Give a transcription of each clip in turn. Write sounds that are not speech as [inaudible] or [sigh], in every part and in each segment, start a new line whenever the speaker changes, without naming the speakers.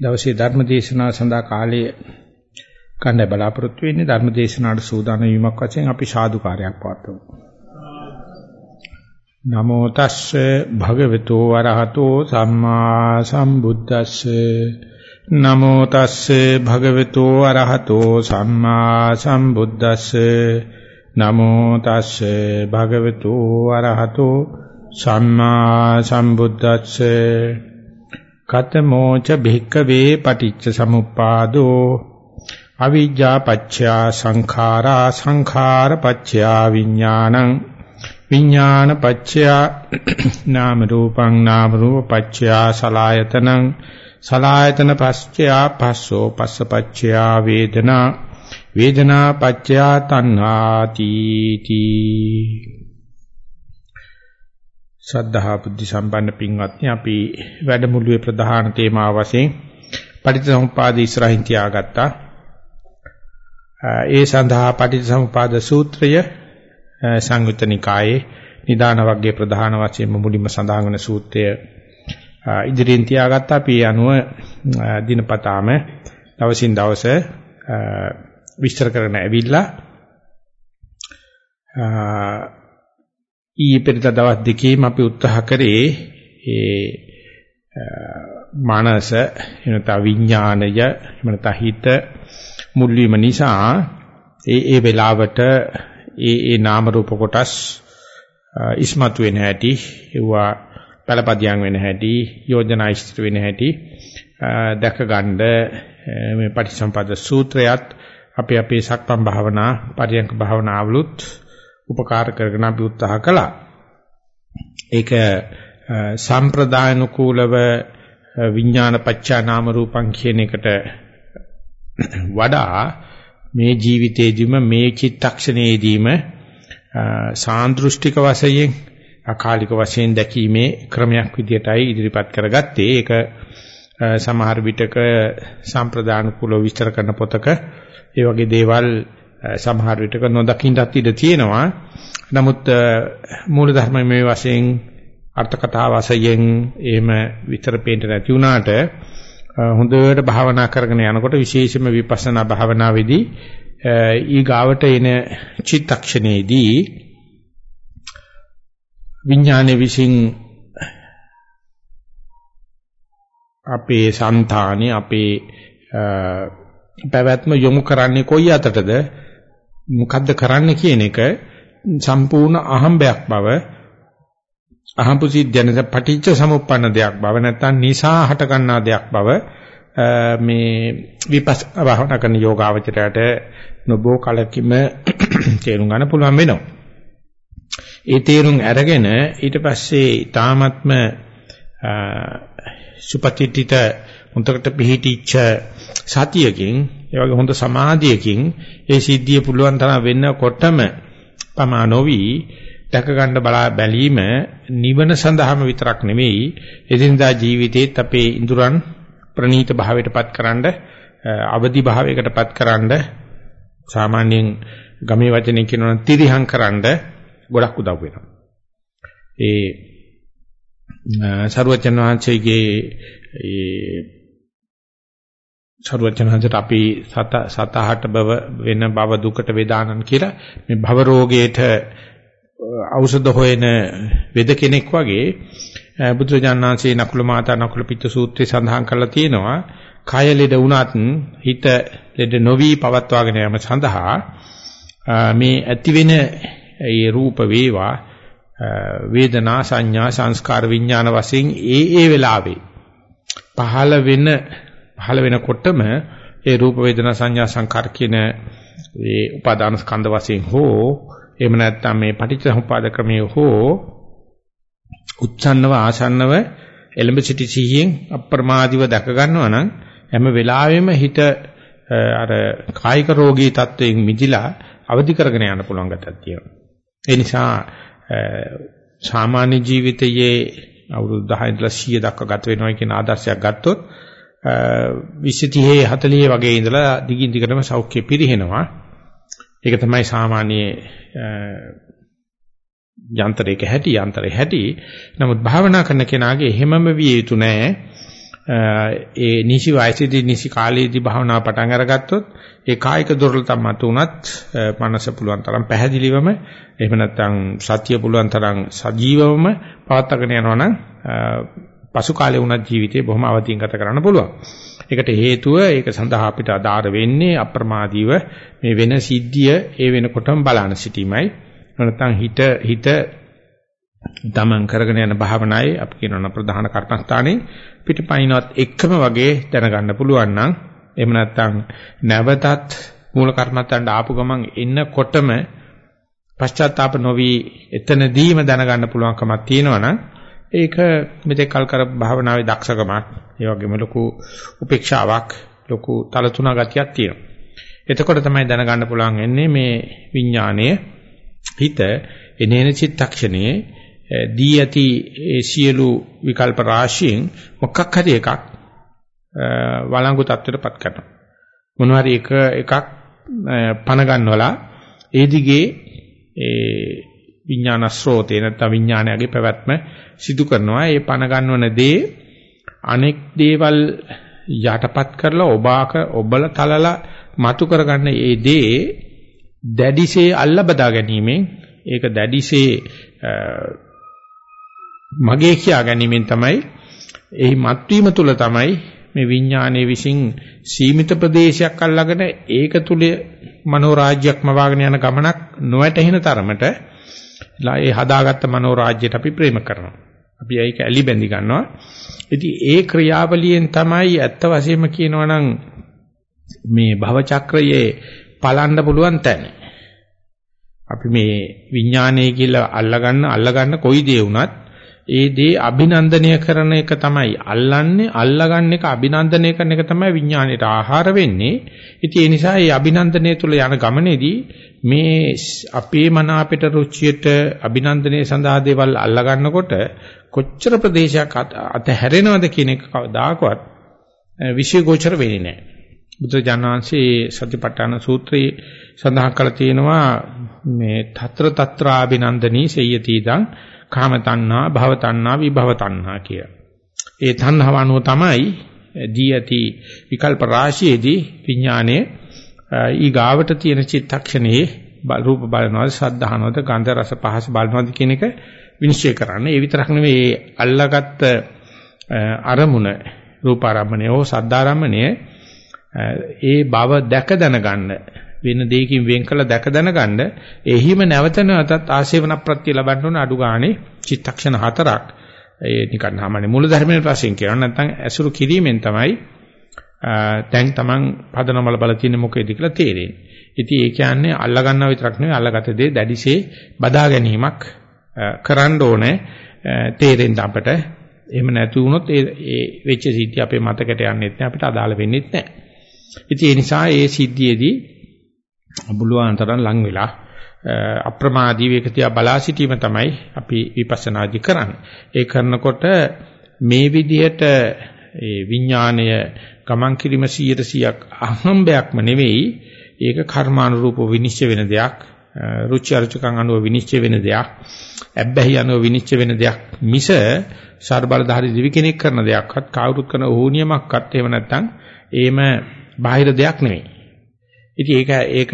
දවසේ ධර්ම දේශනාව සඳහා කාලය ගන්න බලාපොරොත්තු වෙන්නේ ධර්ම දේශනාවට සූදානම් වීමක් වශයෙන් අපි සාදුකාරයක් පවත්වමු. නමෝ තස්සේ භගවතු වරහතෝ සම්මා සම්බුද්දස්සේ. නමෝ තස්සේ භගවතු වරහතෝ සම්මා සම්බුද්දස්සේ. නමෝ තස්සේ භගවතු වරහතෝ සම්මා සම්බුද්දස්සේ. කතමෝච භික්කවේ පටිච්ච සමුප්පාදෝ අවිජ්ජා පච්චයා සංඛාරා සංඛාර පච්චයා විඥානං විඥාන පච්චයා [coughs] නාම රූපං නාම රූප පච්චයා සලායතනං සලායතන පච්චයා පස්සෝ පස්ස පච්චයා වේදනා වේදනා පච්චයා තණ්හාති තී ශ්‍රද්ධා බුද්ධ සම්පන්න පින්වත්නි අපි වැඩමුළුවේ ප්‍රධාන තේමාව වශයෙන් පටිච්චසමුපාද ඉස්සරහින් තියාගත්තා. ඒ සඳහා පටිච්චසමුපාද සූත්‍රය සංයුත්ත නිකායේ නිදාන වර්ගයේ ප්‍රධාන වශයෙන් මුලින්ම සඳහන් වන සූත්‍රය ඉදිරියෙන් තියාගත්තා. අපි අනුව දිනපතාම දවසින් දවස විස්තර කරන ඇවිල්ලා ඊයේ පෙරේද දවස් දෙකේම අපි උත්සාහ කරේ ඒ මානස එනතා විඥාණය එනතා හිත මුල් වීම නිසා ඒ ඒ වෙලාවට ඒ ඒ නාම රූප කොටස් ඉස්මතු වෙන හැටි ඒවා පළපදියම් වෙන හැටි යෝජනා ඉස්තර වෙන හැටි දැක ගන්න මේ පටිසම්පද සූත්‍රයත් අපි අපේ සක්පම් භාවනා පරියන්ක භාවනාවලුත් උපකාර කරගෙන අපි උත්සාහ කළා. ඒක සම්ප්‍රදායනුකූලව විඥාන පච්චා නාම රූපං කියන එකට වඩා මේ ජීවිතේදීම මේ චිත්තක්ෂණයේදීම සාන්දෘෂ්ටික වශයෙන් අකාලික වශයෙන් දැකීමේ ක්‍රමයක් විදියටයි ඉදිරිපත් කරගත්තේ. ඒක සමහර විටක සම්ප්‍රදාන කුල විස්තර කරන පොතක ඒ වගේ දේවල් සමහර විටක නොදකින්නත් ඉඩ තියෙනවා. නමුත් මූල ධර්ම මේ වශයෙන් අර්ථ කතා වශයෙන් එහෙම විතර පේන්න නැති වුණාට හොඳට භාවනා කරගෙන යනකොට විශේෂයෙන්ම විපස්සනා භාවනාවේදී ඊ ගාවට එන චිත්තක්ෂණයේදී විඥානයේ විසින් අපේ సంతානේ අපේ පැවැත්ම යොමු කරන්නේ කොයි අතටද මොකද්ද කරන්න කියන එක සම්පූර්ණ අහම්බයක් බව අහම්පු සිද්ධයන්ද පටිච්ච සමුප්පන්න දෙයක් බව නැත්නම් නිසා හට ගන්නා දෙයක් බව මේ විපස්සනා භාවනා කරන යෝගාවචරයට නොබෝ කලකින්ම [clears throat] තේරුම් ගන්න පුළුවන් වෙනවා. ඒ තේරුම් අරගෙන ඊට පස්සේ ඊ타ත්ම සුපතිත්‍ිත උන්ටකට පිහිටිච්ච සතියකින් ඒ වගේ හොඳ සමාධියකින් ඒ සිද්ධිය පුළුවන් තරම් වෙන්නකොටම පමා නොවි දැක ගන්න බලා බැලීම නිවන සඳහාම විතරක් නෙවෙයි එදිනදා ජීවිතේත් අපේ ඉඳුරන් ප්‍රනීත භාවයටපත් කරන්න අවදි භාවයකටපත් කරන්න සාමාන්‍යයෙන් ගමේ වචනෙන් කියනවා තිරිහං කරන්න ගොඩක් උදව් වෙනවා. ඒ සරුවචන වහන්සේගේ ඒ සරුවචනහන්සට අපි සත සතහට බව වෙන බව දුකට වේදානන් කියලා මේ භව රෝගයට ඖෂධ හොයන වෙද කෙනෙක් වගේ බුදුරජාණන්සේ නකුල මාතා නකුල පිට සූත්‍රය සඳහන් කරලා තියෙනවා. කය ලෙඩ වුණත් හිත ලෙඩ නොවි පවත්වාගෙන යාම සඳහා මේ ඇති වෙන ඒ රූප වේවා වේදනා සංඥා සංස්කාර විඥාන වශයෙන් ඒ ඒ වෙලාවේ පහළ වෙන පහළ වෙනකොටම ඒ රූප වේදනා සංඥා සංකාර කියන ඒ උපාදාන ස්කන්ධ වශයෙන් හෝ එහෙම නැත්නම් මේ පටිච්චසමුපාද ක්‍රමයේ හෝ උච්ඡන්නව ආසන්නව එලඹ සිටි සිහියෙන් අප්‍රමාදීව දැක ගන්නවා නම් හැම වෙලාවෙම හිත අර කායික රෝගී තත්වයෙන් මිදිලා අවදි කරගෙන යන්න පුළුවන් ගැටයක් තියෙනවා. ඒ නිසා සාමාන්‍ය ජීවිතයේ අවුරුදු 10 ඉඳලා 100 දක්වා ගත වෙනවා කියන ආදර්ශයක් ගත්තොත් 20 30 40 වගේ ඉඳලා දිගින් දිගටම සෞඛ්‍ය පිරිහෙනවා. ඒක තමයි සාමාන්‍ය යන්ත්‍රයක හැටි යන්ත්‍රයේ හැටි. නමුත් භාවනා කරන කෙනාගේ එහෙමම විය යුතු නෑ. ඒ නිසි වයසේදී නිසි කාලයේදී භාවනාව පටන් අරගත්තොත් ඒ කායික දුර්වලතා මත උනත් මනස පුළුවන් තරම් පැහැදිලිවම එහෙම නැත්නම් සතිය පුළුවන් තරම් සජීවවම පවත්වාගෙන යනවා නම් පසු කාලේ උනත් ජීවිතේ බොහොම අවදීන් ගත කරන්න පුළුවන්. ඒකට හේතුව ඒක සඳහා අපිට ආධාර වෙන්නේ අප්‍රමාදීව මේ වෙන සිද්ධිය ඒ වෙනකොටම බලන සිටීමයි. නැත්නම් හිත හිත දමන් කරගෙන යන භාවනාවේ අපි කියනවා ප්‍රධාන කර්මස්ථානේ පිටපයින්වත් එකම වගේ දැනගන්න පුළුවන් නම් එහෙම නැත්නම් නැවතත් මූල කර්මස්ථානට ආපු ගමන් එන්නකොටම පශ්චාත්තාප නොවි එතනදීම දැනගන්න පුළුවන්කමක් තියෙනවා ඒක මෙතෙක් කල් කර භාවනාවේ දක්ෂකමක් ඒ වගේම ලොකු උපේක්ෂාවක් ලොකු තලතුණා ගතියක් තියෙනවා. එතකොට තමයි දැනගන්න පුළුවන් වෙන්නේ මේ විඥාණය හිත එනේන චිත්තක්ෂණයේ දී ඇති ඒ සියලු විකල්ප රාශියෙන් මොකක් හරි එකක් වළංගු තත්ත්වයටපත් කරනවා. මොනවා හරි එක එකක් පණ ගන්නවලා ඒ දිගේ ඒ විඥාන ස්රෝතේ නැත්නම් විඥානයගේ පැවැත්ම සිදු කරනවා. ඒ පණ ගන්නවන දේ අනෙක් දේවල් යටපත් කරලා ඔබාක ඔබල තලලා මතු කරගන්න ඒ දේ දැඩිසේ අල්ල බදා ගැනීමෙන් ඒක දැඩිසේ මගේ කියා ගැනීමෙන් තමයි එහි මත්වීම තුල තමයි මේ විඥානයේ විසින් සීමිත ප්‍රදේශයක් අල්ලාගෙන ඒක තුල මනෝරාජ්‍යයක්ම වාගෙන යන ගමනක් නොවැටහෙන තරමට ඒ හදාගත්ත මනෝරාජ්‍යයට අපි ප්‍රේම කරනවා. අපි ඒක ඇලි බැඳි ගන්නවා. ඉතින් ඒ ක්‍රියාවලියෙන් තමයි ඇත්ත වශයෙන්ම කියනවා නම් මේ භව චක්‍රයේ පලන්න පුළුවන් තැන. අපි මේ විඥානය කියලා අල්ලගන්න අල්ලගන්න කොයි දේ වුණත් ඒ දේ අභිනන්දනය කරන එක තමයි අල්ලන්නේ අල්ලගන්න එක අභිනන්දනය කරන එක තමයි විඥාණයට ආහාර වෙන්නේ. ඉතින් ඒ නිසා මේ අභිනන්දනය තුළ යන ගමනේදී මේ අපේ මන අපිට රුචියට අභිනන්දනය සඳහා දේවල් අල්ලගන්නකොට කොච්චර ප්‍රදේශයක් අතහැරෙනවද කියන එක කවදාකවත් විශේෂෝචර වෙන්නේ නැහැ. බුදුජානනාංශයේ සතිපට්ඨාන සූත්‍රයේ සඳහන් කරලා තියෙනවා මේ తත්‍ර తත්‍රාభిනන්දනී සේයතිදං කාම තණ්හා, භව තණ්හා, විභව තණ්හා කිය. ඒ තණ්හාව අනුව තමයි දී ඇති විකල්ප රාශියේදී විඥානයේ ඊගාවට තියෙන චිත්තක්ෂණයේ රූප බලනවාද, ශබ්ද අහනවාද, ගන්ධ රස පහස බලනවාද කියන එක විනිශ්චය කරන්න. ඒ විතරක් නෙවෙයි අල්ලාගත්ත අරමුණ රූපාරම්මණය හෝ සද්දාරම්මණය ඒ බව දැක දැනගන්න වෙන දෙයකින් වෙන් කළ දැක දැනගන්න එහිම නැවත නැවතත් ආශේවන ප්‍රත්‍ය ලබන්න ඕන අඩු ගානේ චිත්තක්ෂණ හතරක් ඒ නිකන් හැමනේ මූල ධර්මයේ වශයෙන් කියනවා නැත්නම් ඇසුරු කිරීමෙන් තමයි දැන් Taman පදනමල බල තියෙන මොකේද කියලා තේරෙන්නේ. ඉතින් ඒ කියන්නේ අල්ලා ගන්නවා විතරක් නෙවෙයි අල්ලාගත දේ දැඩිසේ බදා ගැනීමක් කරන්න ඕනේ තේරෙන්න අපට. එහෙම නැති වුණොත් ඒ ඒ වෙච්ච සිද්ධිය අපේ මතකයට යන්නේ නැහැ අපිට අදාළ වෙන්නේ නැහැ. ඉතින් ඒ නිසා ඒ සිද්ධියේදී බුලුවන් තරම් ලං වෙලා අප්‍රමාදී වේකතිය බලා සිටීම තමයි අපි විපස්සනාදි කරන්නේ. ඒ කරනකොට මේ විදිහට ඒ විඥාණය ගමන් කිරීම 100%ක් අහම්බයක්ම නෙවෙයි ඒක කර්මානුරූපව විනිශ්චය වෙන දෙයක් රුචි අරුචිකම් අනුව විනිශ්චය වෙන දෙයක් ඇබ්බැහි අනුව විනිශ්චය වෙන දෙයක් මිස සර්බලධාරී දිවි කෙනෙක් කරන දෙයක්වත් කවුරුත් කරන ඕනියමක්වත් එහෙම නැත්නම් ඒම බාහිර දෙයක් නෙවෙයි ඉතින් ඒක ඒක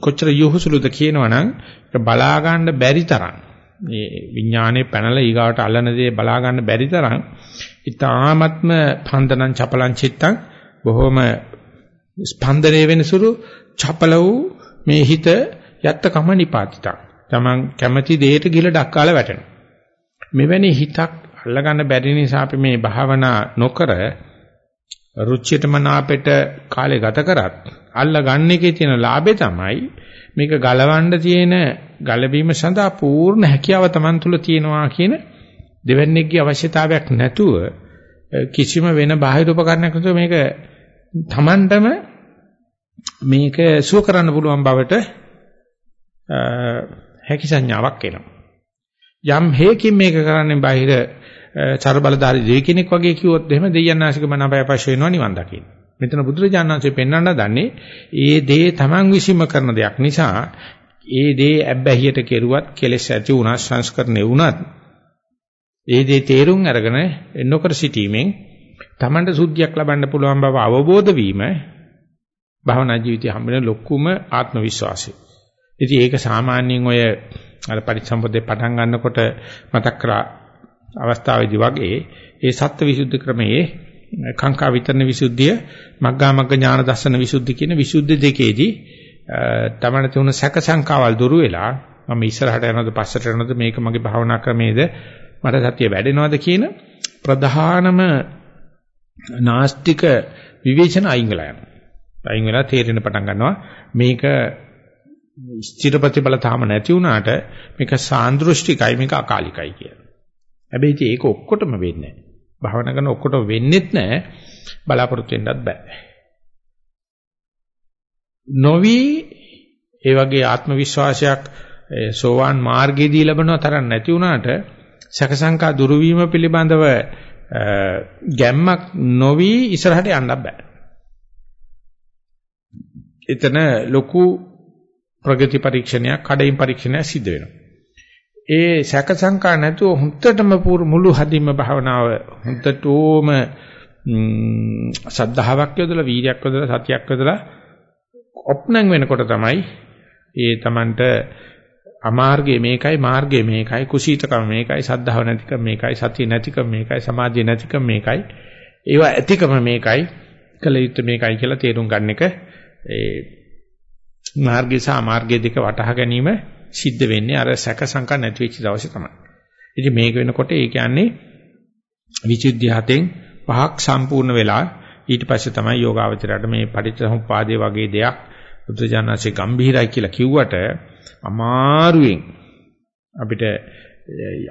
කොච්චර යොහුසුලුද කියනවනම් ඒක බලා ගන්න බැරි තරම්. මේ විඥානේ පැනලා ඊගාවට අල්ලන දේ බලා ගන්න බැරි තරම් ඊ타ත්ම පන්දනං චපලං චිත්තං බොහොම ස්පන්දනය වෙනසුරු චපල වූ මේ හිත යත්ත කම නිපාතිතං. තමන් කැමැති දෙයට ගිල ඩක්කාලා වැටෙනවා. මෙවැනි හිතක් අල්ලගන්න බැරි නිසා අපි මේ භාවනා නොකර රුචියට මනාපෙට කාලය ගත කරත් අල්ල ගන්න එකේ තියෙන ලාභේ තමයි මේක ගලවන්න තියෙන ගලවීම සඳහා පූර්ණ හැකියාව Taman තුල තියෙනවා කියන දෙවන්නේගේ අවශ්‍යතාවයක් නැතුව කිසිම වෙන බාහිර උපකරණයක් නැතුව මේක Tamanටම මේක සුව කරන්න පුළුවන් බවට හැකි සංඥාවක් එනවා. යම් හේකින් මේක කරන්නේ බාහිර චර බලධාරී දෙවි කෙනෙක් වගේ කිව්වොත් එහෙම දෙයයන්ාශික මනපය පශ වෙනවා නිවන් දකින්න. මෙතන බුදුරජාණන් වහන්සේ පෙන්වන්න දන්නේ ඒ දේ Taman විසින්ම කරන දෙයක් නිසා ඒ දේ ඇබ්බැහියට කෙරුවත් කෙලෙස් ඇති වුණා සංස්කරණය වුණත් ඒ දේ තේරුම් අරගෙන නොකර සිටීමෙන් Tamanට සුද්ධියක් ලබන්න පුළුවන් බව අවබෝධ වීම භවනා ජීවිතය හම්බෙන ලොකුම ආත්ම විශ්වාසය. ඉතින් ඒක සාමාන්‍යයෙන් ඔය අර පරිසම්පදේ පටන් ගන්නකොට මතක් කරා අවස්ථාවේදී වගේ ඒ සත්ත්ව විසුද්ධි ක්‍රමයේ කාංකා විතරණ විසුද්ධිය මග්ගා මග්ග ඥාන දර්ශන විසුද්ධි කියන විසුද්ධි දෙකේදී තමන තුන සැක සංකාවල් දුරු වෙලා මම ඉස්සරහට යනවද පස්සට යනවද මේක මගේ භාවනා ක්‍රමයේද මට සතිය වැඩෙනවද කියන ප්‍රධානම නාස්තික විවේචන අයින් වෙලා යනවා. අයින් වෙලා තේරෙන පටන් ගන්නවා මේක ස්ථිර ප්‍රතිබල තාම නැති වුණාට මේක සාන්දෘෂ්ටිකයි මේක අකාලිකයි කියලා. හැබැයි ඒක ඔක්කොටම වෙන්නේ නැහැ. භාවනා කරන ඔක්කොට වෙන්නෙත් නැහැ. බලාපොරොත්තු වෙන්නත් බෑ. නොවි ඒ වගේ ආත්ම විශ්වාසයක් සෝවාන් මාර්ගයේදී ලැබෙනව තරම් නැති වුණාට සකසංකා දුරු වීම පිළිබඳව ගැම්මක් නොවි ඉස්සරහට යන්න බෑ. එතන ලොකු ප්‍රගති පරීක්ෂණයක්, කඩින් පරීක්ෂණයක් සිද්ධ වෙනවා. ඒ සැක සංකා නැතුව හුත්තටම මුළු හදින්ම භාවනාව හුත්තටෝම සද්ධාාවක් යොදලා වීර්යයක් යොදලා සතියක් යොදලා ඔප්නං වෙනකොට තමයි ඒ Tamanට අමාර්ගය මේකයි මාර්ගය මේකයි කුසීතකම මේකයි සද්ධාව නැතිකම මේකයි සතිය නැතිකම මේකයි සමාධිය නැතිකම මේකයි ඒවා ඇතිකම මේකයි කල යුත්තේ මේකයි කියලා තේරුම් ගන්න එක ඒ මාර්ගය සහ මාර්ගය දෙක වටහා ගැනීම සිද්ධ වෙන්නේ අර සැක සංකා නැති වෙච්ච දවසේ තමයි. ඉතින් මේක වෙනකොට ඒ කියන්නේ විචුද්ධි හතෙන් පහක් සම්පූර්ණ වෙලා ඊට පස්සේ තමයි යෝගාවචරයට මේ පටිච්චසමුප්පාදේ වගේ දෙයක් බුද්ධජානනාසේ ගම්භීරයි කියලා කිව්වට අමාරුවෙන් අපිට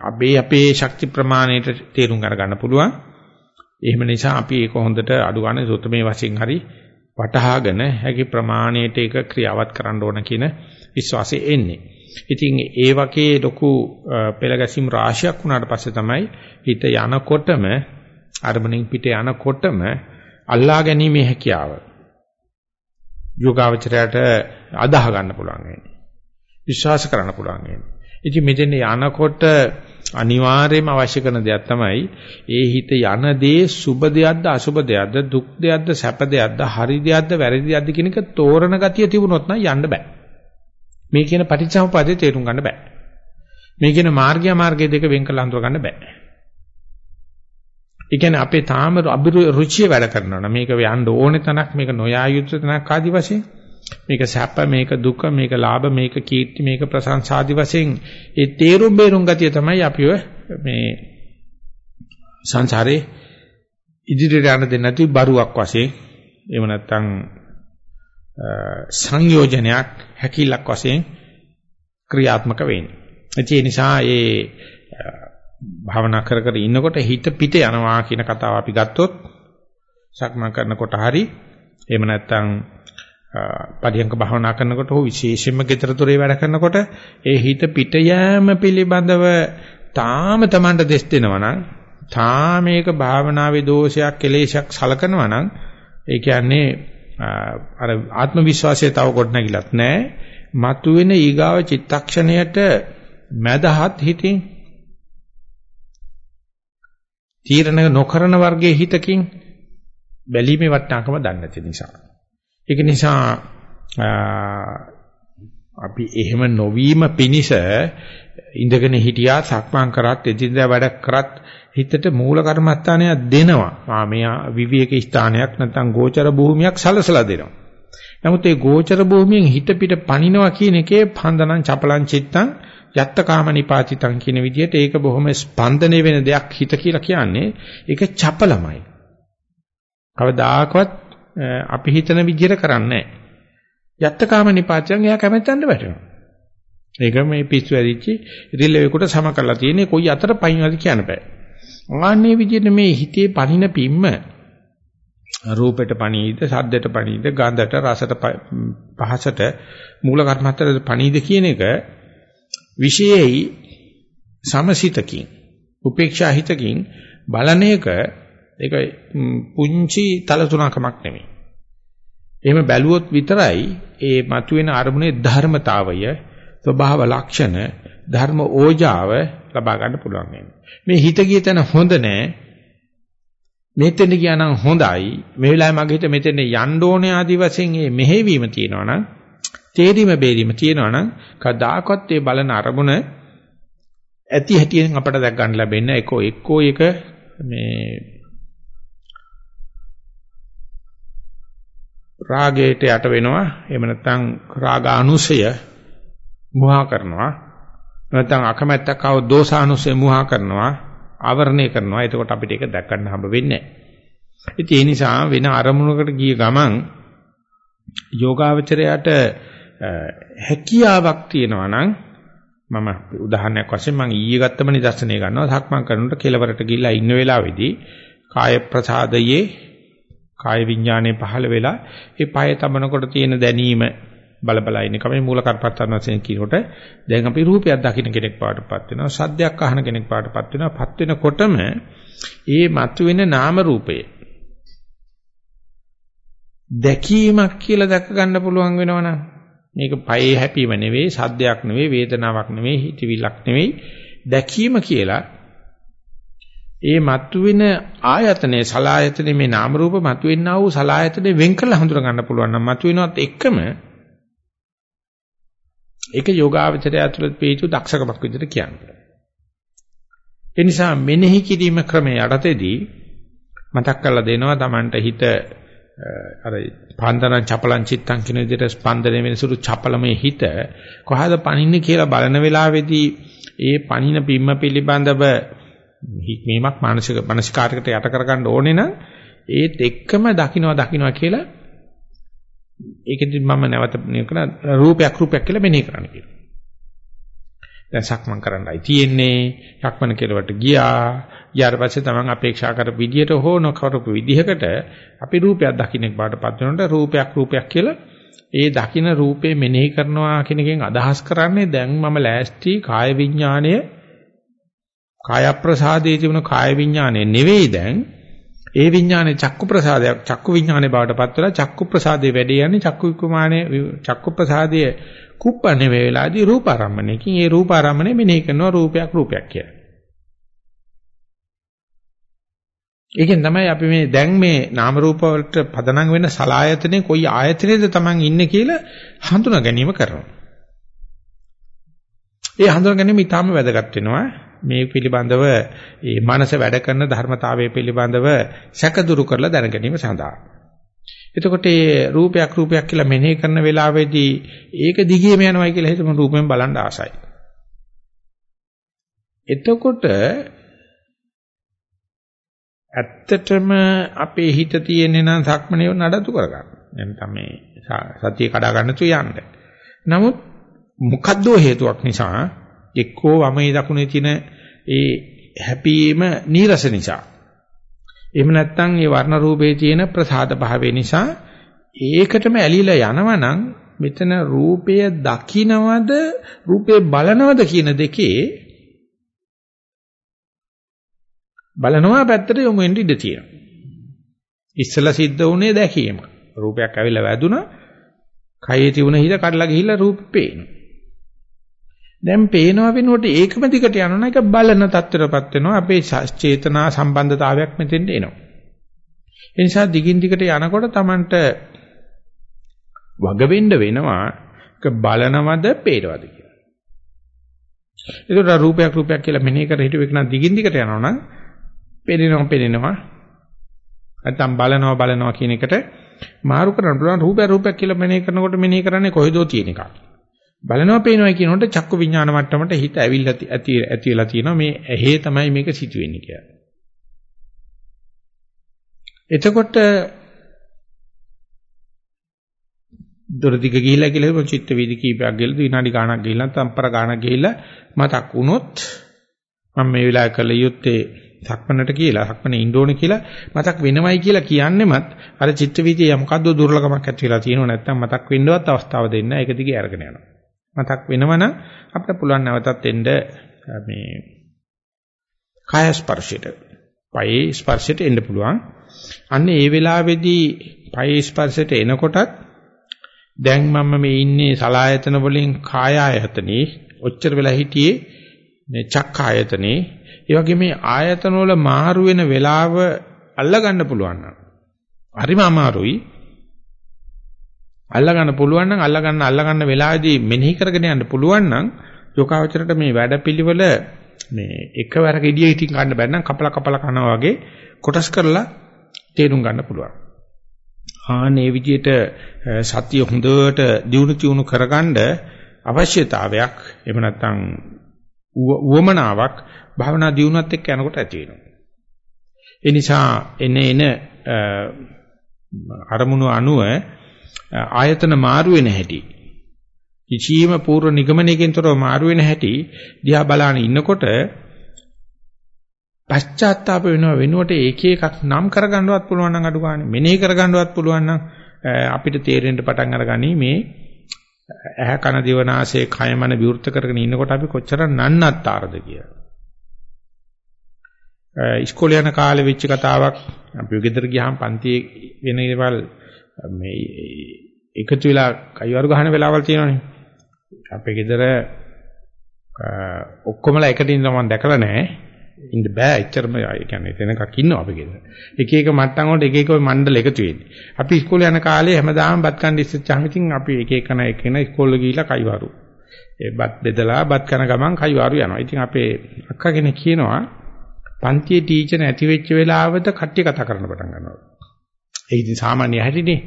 අපේ අපේ ශක්ති ප්‍රමාණයට තේරුම් අරගන්න පුළුවන්. එහෙම නිසා අපි ඒක හොඳට අඩු ගන්න සුත්තමේ වශයෙන් හරි වටහාගෙන හැකි ප්‍රමාණයට ඒක ක්‍රියාවත් කරන්න ඕන කියන විශ්වාසය එන්නේ. ඉතින් ඒ වගේ ලොකු පෙළගැසීම් රාශියක් වුණාට පස්සේ තමයි හිත යනකොටම අරමුණෙන් පිට යනකොටම අල්ලා ගැනීමේ හැකියාව යෝගාවචරයට අදාහ ගන්න පුළුවන් වෙන්නේ. විශ්වාස කරන්න පුළුවන් වෙන්නේ. ඉතින් මෙතන යනකොට අනිවාර්යයෙන්ම අවශ්‍ය කරන දෙයක් තමයි ඒ හිත යන දේ සුබ දෙයක්ද අසුබ දෙයක්ද දුක් දෙයක්ද සැප දෙයක්ද හරි දෙයක්ද වැරදි දෙයක්ද කියන එක තෝරන ගතිය තිබුණොත් නම් යන්න බෑ. මේ කියන පටිච්චසමුප්පාදේ තේරුම් ගන්න බෑ. මේ කියන මාර්ගය මාර්ගය දෙක වෙන් කළ අඳුර ගන්න බෑ. ඒ කියන්නේ අපේ තාම රුචිය වැඩ කරනවා නම් මේක යන්න ඕනේ තැනක් මේක නොයා යුතු තැනක් ආදි වශයෙන් මේක සැප මේක දුක මේක ලාභ මේක කීර්ති මේක ප්‍රශංසා ආදි වශයෙන් ඒ තේරුම් බේරුම් ගතිය තමයි අපිව මේ සංසාරේ ඉදිරියට යන්න දෙන්නේ නැති බරුවක් වශයෙන් එහෙම නැත්නම් සංයෝජනයක් හැකිලක් වශයෙන් ක්‍රියාත්මක වෙන්නේ. ඒ නිසා ඒ භාවනා කර කර ඉන්නකොට හිත පිට යනවා කියන කතාව අපි ගත්තොත් සක්මන් කරනකොට හරි එහෙම නැත්නම් පරියංක භාවනා කරනකොට හෝ විශේෂයෙන්ම GestureDetectorේ වැඩ කරනකොට ඒ හිත පිට යෑම පිළිබඳව තාම Tamanට දෙස් දෙනවා නම් තාම මේක භාවනාවේ දෝෂයක් කෙලේශයක් සලකනවා නම් ඒ කියන්නේ අර ආත්ම විශ්වාසය තව කොට නැගිලත් නැහැ. මතුවෙන ඊගාව චිත්තක්ෂණයට මදහත් හිතින් තීරණ නොකරන වර්ගයේ හිතකින් බැලීමේ වටිනාකම දන්නේ නැති නිසා. ඒක නිසා අපි එහෙම නොවීම පිණිස ඉඳගෙන හිටියා සක්මන් කරත් එදිනදා වැඩ කරත් හිතට මූල කර්මස්ථානයක් දෙනවා. ආ මෙයා විවියක ස්ථානයක් නැත්නම් ගෝචර භූමියක් සලසලා දෙනවා. නමුත් ඒ ගෝචර භූමියෙන් හිත පිට පනිනවා කියන එකේ පන්දනං චපලං චිත්තං යත්ත කාමනිපාතිතං කියන විදිහට ඒක බොහොම ස්පන්දනය වෙන දෙයක් හිත කියලා කියන්නේ ඒක චපලමයි. කවදාකවත් අපි හිතන විදිහට කරන්නේ නැහැ. යත්ත කාමනිපාතිතං එයා කැමැත්තෙන්ද වැටෙනවා. ඒක මේ පිස්සු ඇදිච්චි රිලෙවෙකුට සම කරලා තියෙන්නේ කොයි අතර පයින්වද කියන්න බෑ. ආන්නේ විදිහට මේ හිතේ පණින පිම්ම රූපෙට පණීද, ශබ්දෙට පණීද, ගන්ධට, රසට, පහසට මූල කර්මත්තට පණීද කියන එක විශේෂයි සමසිතකින් උපේක්ෂා හිතකින් බලන එක ඒක පුංචි තල තුනකමක් නෙමෙයි. එහෙම බැලුවොත් විතරයි ඒ මතුවෙන අරමුණේ ධර්මතාවය, ස්වභාව ලක්ෂණ, ධර්ම ඕජාව ලබා ගන්න පුළුවන් වෙන්නේ. මේ හිත ගිය තැන හොඳ නෑ. මෙතෙන් ගියා නම් හොඳයි මේ වෙලාවේ මගේ හිත මෙතෙන් යන්න ඕනේ ආදි වශයෙන් මේ මෙහෙවීම තියෙනවා නම් තේරීම බේරීම තියෙනවා නම් කදාකත් ඒ බලන අරමුණ ඇති හැටියෙන් අපට දැක් ගන්න ලැබෙන්නේ එක්කෝ එක්කෝ එක මේ රාගයට යට වෙනවා එහෙම නැත්නම් රාගානුසය මුවා කරනවා නැත්නම් අකමැත්තක් ආව දෝසානුසය මුවා කරනවා ආවරණය කරනවා. එතකොට අපිට ඒක දැක් ගන්න හම්බ වෙන්නේ නැහැ. ඒ නිසා වෙන අරමුණකට ගිය ගමන් යෝගාවචරයට හැකියාවක් තියෙනවා නම් මම උදාහරණයක් වශයෙන් මම ඊයේ ගත්තම නිදර්ශනය ගන්නවා. සක්මන් කරනකොට කෙලවරට ගිහිල්ලා ඉන්න වෙලාවේදී කාය ප්‍රසාදයේ කාය විඥානයේ පහළ වෙලා ඒ පය තබනකොට තියෙන දැනීම බලබලා ඉන්න. කමේ මූල කර්පත්තන වශයෙන් කියනකොට දැන් අපි රූපයක් දකින්න කෙනෙක් පාටපත් වෙනවා සද්දයක් අහන කෙනෙක් පාටපත් වෙනවා. පත් වෙනකොටම ඒ මතුවෙන නාම රූපය දැකීමක් කියලා දැක ගන්න පුළුවන් වෙනවනම් මේක පයේ හැපීම නෙවෙයි සද්දයක් නෙවෙයි වේදනාවක් නෙවෙයි හිතවිලක් නෙවෙයි. දැකීම කියලා ඒ මතුවෙන ආයතනේ සලායතනේ මේ නාම රූප මතුවෙනා වූ සලායතනේ වෙන් කරලා හඳුනා ගන්න පුළුවන් නම් මතුවෙනවත් එක්කම ඒක යෝගාවචරය ඇතුළත පිටු දක්ෂකමක් විදිහට කියන්නේ. ඒ නිසා මෙනෙහි කිරීම ක්‍රමයේ යටතේදී මතක් කරලා දෙනවා Tamanට හිත අර පාන්දරං චපලං චිත්තං කියන විදිහට ස්පන්දනය වෙන සුළු චපලමේ හිත කොහොමද පනින්නේ කියලා බලන වෙලාවේදී ඒ පනින පිම්ම පිළිබඳව හික්මීමක් මානසික මානසිකාරයකට යට කරගන්න ඕනේ නම් ඒත් එක්කම දකින්නවා දකින්නවා කියලා ඒකෙදි මම නැවත කරන රූපයක් රූපයක් කියලා මෙනෙහි කරන්න කියනවා. දැන් සක්මන් කරන්නයි තියෙන්නේ. සක්මන කෙලවට ගියා. ඊට පස්සේ තමන් අපේක්ෂා කරපු විදියට හෝ නොකරපු විදිහකට අපි රූපයක් දකින්න බාටපත් වෙනකොට රූපයක් රූපයක් කියලා ඒ දකින්න රූපේ මෙනෙහි කරනවා කියන එකෙන් අදහස් කරන්නේ දැන් මම ලෑස්ති කාය විඥාණය කාය ප්‍රසාදයේ තිබුණ කාය විඥාණය නෙවෙයි දැන් ඒ විඥානේ චක්කු ප්‍රසාදයක් චක්කු විඥානේ බවට පත් වෙලා චක්කු ප්‍රසාදේ වැඩි යන්නේ චක්කු විකුමානේ චක්කු ප්‍රසාදයේ කුප්පන්නේ වේලාදී රූපාරම්මණයකින් ඒ රූපාරම්මණය මෙනෙහි කරනවා රූපයක් රූපයක් කියලා. ඒකෙන් තමයි අපි මේ දැන් මේ නාම රූප වලට පදනම් වෙන සලායතනේ කොයි ආයතනයේද Taman ඉන්නේ කියලා හඳුනා ගැනීම කරනවා. ඒ හඳුනා ගැනීම ඊටාම වැදගත් වෙනවා. මේ පිළිබඳව මේ මනස වැඩ කරන ධර්මතාවය පිළිබඳව සැකදුරු කරලා දැන ගැනීම සඳහා. එතකොට මේ රූපයක් රූපයක් කියලා මෙනෙහි කරන වෙලාවේදී ඒක දිගියම යනවායි කියලා හිතමු රූපයෙන් බලන්න ආසයි. එතකොට ඇත්තටම අපේ හිත තියෙන්නේ නම් සක්මනේ නඩත්තු කරගන්න. නැත්නම් මේ සතිය කඩා ගන්න තු යන්න. නමුත් මොකද්ද හේතුවක් නිසා එක්කෝ වමේ දකුණේ තියෙන ඒ හැපීම නීරස නිසා. එහෙම නැත්නම් ඒ වර්ණ රූපේ තියෙන ප්‍රසාද භාවය නිසා ඒකටම ඇලිලා යනවනම් මෙතන රූපය දකින්නවද රූපේ බලනවද කියන දෙකේ බලනවා පැත්තට යොමු වෙන්න ඉඩ තියෙනවා. ඉස්සලා සිද්ධ වුණේ දැකීම. රූපයක් ඇවිල්ලා වැදුනා. කයේ තිබුණ හිත කඩලා ගිහිල්ලා රූපේ පේනවා. දැන් පේනවා වෙනකොට ඒකම දිගට යනවා ඒක බලන තත්ත්වයටපත් වෙනවා අපේ චේතනා සම්බන්ධතාවයක් මෙතෙන්ට එනවා. ඒ නිසා දිගින් දිගට යනකොට Tamanට වග වෙන්න වෙනවා ඒක බලනවද පේනවද කියලා. ඒකට රූපයක් රූපයක් කියලා මෙනෙහි කර හිටු එක නම් දිගින් දිගට යනවා නම් පේනවා පේනවා නැත්තම් බලනවා බලනවා කියන එකට මාරු කරන්න පුළුවන් රූපය රූපයක් කියලා මෙනෙහි කරනකොට මෙනෙහි කරන්නේ කොහෙදෝ තියෙන එකක්. බලනවා පේනවා කියනකොට චක්කු විඥාන මට්ටමට හිත ඇවිල්ලා ඇති ඇති වෙලා තියෙනවා මේ ඇහි තමයි මේක සිදුවෙන්නේ කියලා. එතකොට දොර දිග ගිහිලා කියලා චිත්ත වීදි කීපයක් ගිහලා විනාඩි ගාණක් ගිහිලා තම්පර ගාණක් ගිහිලා මතක් වුණොත් මම මේ වෙලාවේ කළ යුත්තේ සක්මනට කියලා සක්මනේ ඉන්න ඕනේ කියලා මතක් වෙනවයි කියලා කියන්නෙමත් අර චිත්ත වීදියේ මොකද්ද දුර්ලභමක් ඇති වෙලා තියෙනව නැත්නම් මතක් වෙන්නවත් අවස්ථාව දෙන්න ඒක දිගේ අරගෙන යනවා. මතක් වෙනවනම් අපිට පුළුවන් නැවතත් එන්න මේ කාය ස්පර්ශයට පයේ ස්පර්ශයට එන්න පුළුවන්. අන්න ඒ වෙලාවේදී පයේ ස්පර්ශයට එනකොටත් දැන් මම මේ ඉන්නේ සලායතන වලින් කාය ආයතනේ ඔච්චර වෙලා හිටියේ මේ චක්ක ආයතනේ ඒ වගේ මේ ආයතන වල මාරු වෙන වෙලාව අල්ලගන්න පුළුවන් නම් හරිම අමාරුයි. අල්ලගන්න පුළුවන් නම් අල්ලගන්න අල්ලගන්න වෙලාවේදී මෙනෙහි කරගෙන යන්න පුළුවන් නම් යෝගාවචරයට මේ වැඩපිළිවෙල මේ එකවර ගෙඩිය හිටින් ගන්න බැන්න කපල කපල කනවා වගේ කොටස් කරලා තේරුම් ගන්න පුළුවන්. ආනේ විදිහට සතිය හොඳට දියුණු තියුණු කරගන්න අවශ්‍යතාවයක් එහෙම නැත්නම් උවමනාවක් භාවනා දියුණුවත් එක්ක යනකොට ඇති වෙනවා. ඒ නිසා එන එන අරමුණු අනුව ආයතන මාරු වෙන හැටි කිසියම් පූර්ව නිගමනයකින් තොරව මාරු වෙන හැටි දිහා බලාන ඉන්නකොට පශ්චාත්තාප වෙනව වෙනුවට එක එකක් නම් කරගන්නවත් පුළුවන් නම් අඩු ගන්න මෙනෙහි කරගන්නවත් පුළුවන් නම් අපිට තේරෙන්න පටන් අරගනි මේ ඇහ කන දිව නාසය කය මන විවෘත කරගෙන ඉන්නකොට අපි කොච්චර නන්නත්තරද කියලා. ඉස්කෝලේ යන කාලේ වෙච්ච කතාවක් අපි ගෙදර ගියාම පන්තියේ වෙන දේවල් මේ එකතු වෙලා කයිවරු ගහන වෙලාවල් තියෙනවනේ. අපේ ගෙදර ඔක්කොමලා එකට ඉඳලා මම දැකලා නැහැ. ඉන්න බෑ එච්චරම ඒ කියන්නේ එතනකක් ඉන්නවා අපි ගෙදර. එක එක මට්ටම් වලට එක එක ඔය මණ්ඩල එකතු වෙන්නේ. අපි ඉස්කෝලේ යන කාලේ හැමදාම බත් කන්න ඉස්සෙච්චාම ඉතින් අපි එක එකන එකන ඉස්කෝලේ ගිහිලා කයිවරු. ඒ බත් බෙදලා බත් කන ගමන් කයිවරු යනවා. ඉතින් අපේ අක්කා කෙනෙක් කියනවා පන්තියේ ටීචර් නැති වෙච්ච වෙලාවද කට්ටිය කතා කරන්න පටන් ගන්නවා. ඒ ඉතින් සාමාන්‍ය හැටිනේ.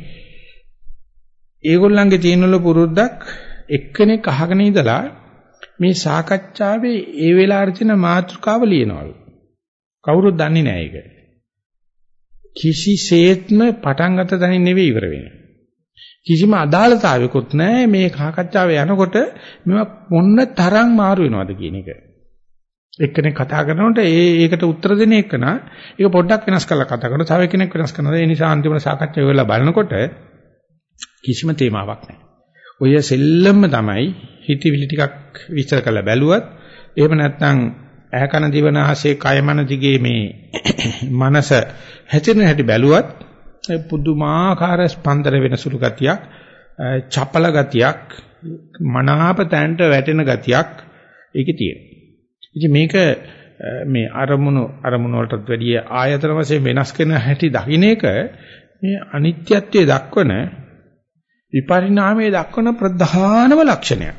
ඒගොල්ලන්ගේ තියෙනවල පුරුද්දක් එක්කෙනෙක් අහගෙන ඉඳලා මේ සාකච්ඡාවේ ඒ වෙලාවට තියෙන මාතෘකාව ලියනවලු. කවුරුත් දන්නේ නැහැ ඒක. කිසිසේත්ම පටන් ගත තැනින් නෙවෙයි ඉවර වෙන්නේ. කිසිම අදාළතාවයකුත් නැහැ මේ සාකච්ඡාව යනකොට මේවා මොන්න තරම් මාරු වෙනවද කියන එක. එක්කෙනෙක් කතා කරනකොට ඒ ඒකට උත්තර දෙන එකන ඒක පොඩ්ඩක් වෙනස් කරලා කතා කරනවා. තව කෙනෙක් වෙනස් කරනවා. ඒ නිසා අන්තිමට සාකච්ඡාව වෙලා බලනකොට කිසිම තේමාවක් නැහැ. ඔය සෙල්ලම තමයි හිතවිලි ටිකක් විස්තර කරලා බැලුවත් එහෙම නැත්නම් ඇහැ කන දිවනාසය කය මන දිගේ මේ [coughs] මනස හැදෙන හැටි බැලුවත් පුදුමාකාර ස්පන්දන වෙන සුළු ගතියක් චපල ගතියක් මනාප තැන්ට වැටෙන ගතියක් ඒකේ තියෙනවා. ඉතින් මේක මේ අරමුණු අරමුණු වලටත් වැඩිය ආයතන වශයෙන් වෙනස් කරන හැටි දකින්න එක මේ අනිත්‍යත්වයේ දක්වන විපරිණාමයේ දක්වන ප්‍රධානම ලක්ෂණයක්.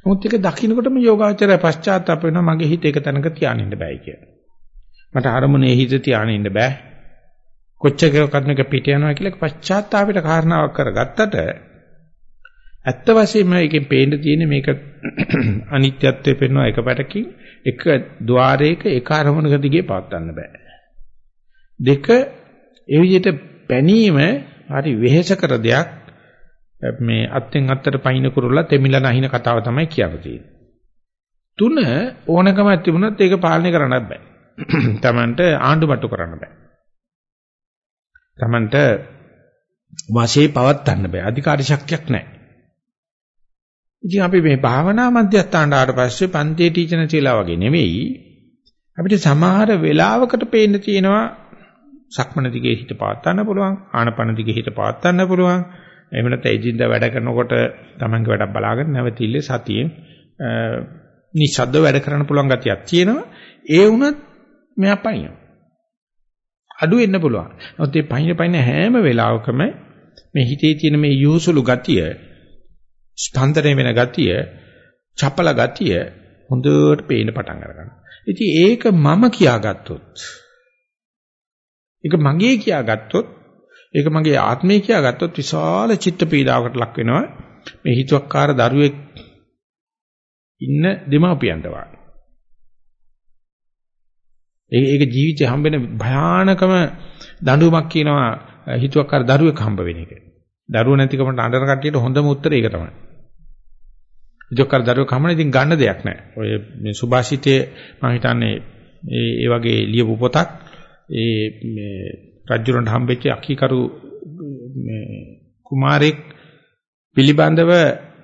නමුත් ඒක දකින්නකොටම යෝගාචරය පශ්චාත්තාප වෙනවා මගේ හිත එක තැනක තියාගෙන ඉන්න බෑ කියලා. මට අරමුණේ හිත තියාගෙන ඉන්න බෑ. කොච්චර කරනක පිට යනවා කියලා පශ්චාත්තාපයට කාරණාවක් කරගත්තට ඇත්ත වශයෙන්ම එකෙන් පේන්න තියෙන මේක අනිත්‍යත්වයේ පෙන්වන එක පැටකින් එක ద్వාරයක එක අරමුණක දිගේ පාත්තන්න බෑ. දෙක ඒ විදිහට පැනීම හරි වෙහෙස කර දෙයක් මේ අත්ෙන් අත්තට පයින් කුරුල්ලා තෙමිලා නැහින කතාව තමයි කියන්න තියෙන්නේ. තුන ඕනකමක් තිබුණත් ඒක පාලනය කරන්නත් බෑ. [clears throat] Tamanට ආණ්ඩුමට්ටු කරන්න බෑ. Tamanට වාසියේ පවත්වන්න බෑ. අධිකාරී ශක්තියක් නැහැ. ඉතින් අපි මේ භාවනා මධ්‍යස්ථානට ආවට පස්සේ පන්තියේ ටීචර් නැතිලා වගේ නෙවෙයි අපිට සමහර වෙලාවකට පේන්න තියෙනවා සක්මන දිගේ හිත පාත්තන්න පුළුවන් ආනපන දිගේ හිත පාත්තන්න පුළුවන් එහෙම නැත්නම් එදින්ද වැඩ කරනකොට තමන්ගේ වැඩක් බලාගෙන නැවතිල්ලේ සතියෙන් නිශ්ශබ්ද වැඩ කරන්න පුළුවන් ගතියක් තියෙනවා. ඒ වුණත් මෙයා පයින්. අඩු වෙන්න පුළුවන්. නමුත් මේ පයින් පයින් හැම වෙලාවකම මේ හිතේ තියෙන මේ යොහුසුළු ගතිය, ස්පන්දනය වෙන ගතිය, චපල ගතිය හොඳට පේන්න පටන් ගන්නවා. ඉතින් ඒක මම කියාගත්තොත් ඒක මගේ කියාගත්තොත් ඒක මගේ ආත්මය කියලා ගත්තොත් විශාල චිත්ත පීඩාවකට ලක් වෙනවා. මේ හිතුවක්කාර දරුවෙක් ඉන්න දෙමාපියන්ට වාගේ. ඒක ජීවිතේ හම්බෙන භයානකම දඬුවමක් කියනවා හිතුවක්කාර දරුවෙක් හම්බ වෙන එක. දරුව නැතිකමට අඬන කට්ටියට හොඳම උත්තරේ ඒක තමයි. හිතුවක්කාර දරුවෙක් හම්බෙන ඉතින් ගන්න දෙයක් නැහැ. ඔය මේ සුභාෂිතයේ මම හිතන්නේ ඒ වගේ ලියපු පොතක් ඒ මේ රජුරන්ට හම්බෙච්ච අකීකරු මේ කුමාරෙක් පිළිබඳව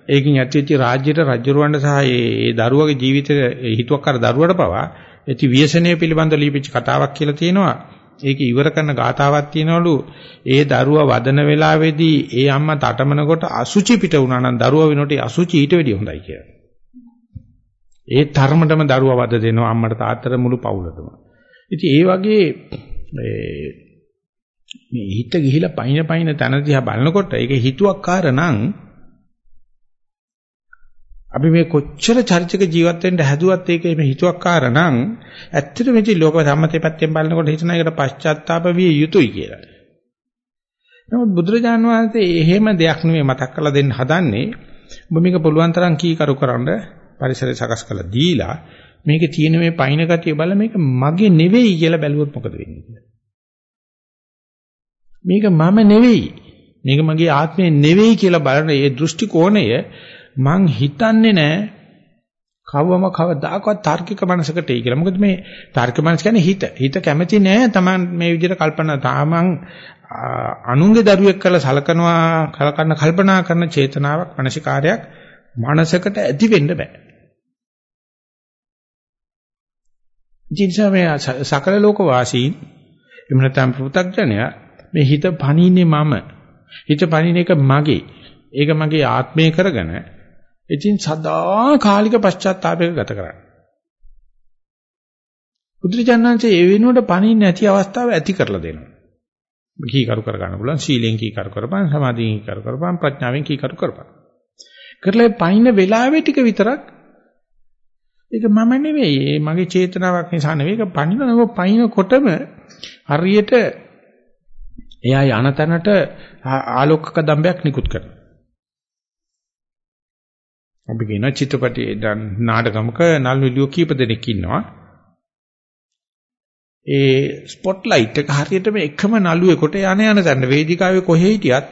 ඒකින් ඇතිවෙච්ච රාජ්‍යයට රජුරවන්ට සහ ඒ දරුවගේ ජීවිතේ හිතුවක්කර දරුවට පවා ඇති ව්‍යසනය පිළිබඳව ලියපිච්ච කතාවක් කියලා තියෙනවා. ඒක ඉවර කරන ගාතාවක් තියෙනවලු ඒ දරුවා වදන වෙලාවේදී ඒ අම්මා තටමනකොට අසුචි පිට වුණා නම් දරුවා වෙනකොට අසුචි ඊට වැඩිය හොඳයි කියලා. ඒ තරමටම දරුවා වද දෙනවා අම්මට තාත්තට මුළු පවුලටම. ඉතින් ඒ වගේ මේ හිත ගිහිලා පයින් පයින් තන දිහා බලනකොට ඒක හිතුවක්කාර නම් අපි මේ කොච්චර චරිතක ජීවත් වෙන්න හැදුවත් ඒක මේ හිතුවක්කාර නම් ඇත්තටම ඉතින් ලෝක සම්මතයේ පැත්තෙන් බලනකොට හිතන එකට පශ්චාත්තාප විය යුතුයි කියලා. නමුත් බුදුරජාන් වහන්සේ එහෙම දෙයක් නෙමෙයි මතක් කරලා දෙන්න හදන්නේ. ඔබ මේක පුළුවන් තරම් කීකරු කරන්න පරිසරය සකස් කරලා දීලා මේකේ තියෙන මේ පයින් ගතිය බල මේක මගේ නෙවෙයි කියලා බැලුවොත් මොකද වෙන්නේ කියලා. මේක මම නෙවෙයි. මේක මගේ ආත්මය නෙවෙයි කියලා බලන ඒ දෘෂ්ටි කෝණය මං හිතන්නේ නෑ කවවම කවදාකවත් තාර්කික මනසකට එයි කියලා. මොකද මේ තාර්කික මනස කියන්නේ හිත. හිත කැමති නෑ Taman මේ විදිහට කල්පනා තාමන් අනුන්ගේ දරුවෙක් කරලා සලකනවා කලකන්න කල්පනා කරන චේතනාවක් මානසිකාරයක් මනසකට ඇති වෙන්න බෑ. ජීවිතයේ සකල ලෝක වාසීන් එහෙම නැත්නම් පෘථග්ජනයා මේ හිත පණින්නේ මම. හිත පණින එක මගේ. ඒක මගේ ආත්මය කරගෙන ඉතින් සදා කාලික පශ්චාත්තාපයක ගත කරන්නේ. බුදුරජාණන්සේ ඒ වෙනුවට පණින්නේ නැති අවස්ථාව ඇති කරලා දෙනවා. කීකරු කර ගන්න පුළුවන් සීලෙන් කීකරු කරපන් සමාධියෙන් කීකරු කරපන් ප්‍රඥාවෙන් කීකරු කරපන්. කරලා පයින්න වෙලාවේ ටික විතරක් ඒක මම නෙවෙයි මගේ චේතනාවක් නිසා නෙවෙයි ඒක පණිනව පයින්නකොටම හරියට එයා යන තැනට ආලෝකක දම්බයක් නිකුත් කරනවා. අපි කියන චිත්‍රපටයේ දැන් නාටකමක නළු නිලියෝ කීප දෙනෙක් ඉන්නවා. ඒ ස්පොට්ලයිට් එක හරියටම එකම නළුවෙකුට යන යන තැන වේදිකාවේ කොහේ හිටියත්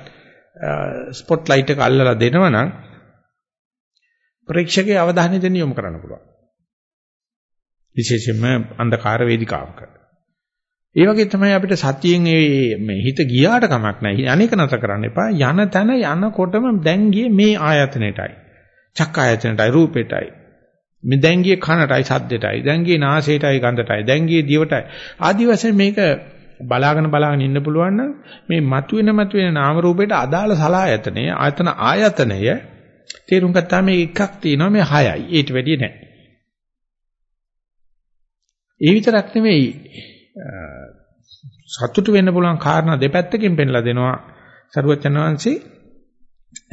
ස්පොට්ලයිට් එක අල්ලලා දෙනවනම් ප්‍රේක්ෂකගේ අවධානය දෙන්න යොමු කරන්න පුළුවන්. විශේෂයෙන්ම අන්ධකාර වේදිකාවක. ඒ වගේ තමයි අපිට සතියෙන් මේ හිත ගියාට කමක් නැහැ. අනේක නැත කරන්න එපා. යන තැන යනකොටම දැන් ගියේ මේ ආයතනෙටයි. චක්ක ආයතනෙටයි රූපෙටයි. මේ දැන් ගියේ කනටයි සද්දෙටයි. දැන් ගියේ නාසයටයි ගඳටයි. දැන් ගියේ දිවටයි. ආදි වශයෙන් මේක බලාගෙන බලාගෙන ඉන්න පුළුවන් නම් මේ මතුවෙන මතුවෙන නාම රූපයට අදාළ සලායතනය ආයතන ආයතනය තේරුම් ගත්තාම මේ එකක් තියෙනවා මේ හයයි. ඊට වැඩිය නැහැ. ඒ විතරක් නෙමෙයි සතුටු වෙන්න පුළුවන් කාරණා දෙපැත්තකින් පෙන්ලා දෙනවා සරුවචන වංශේ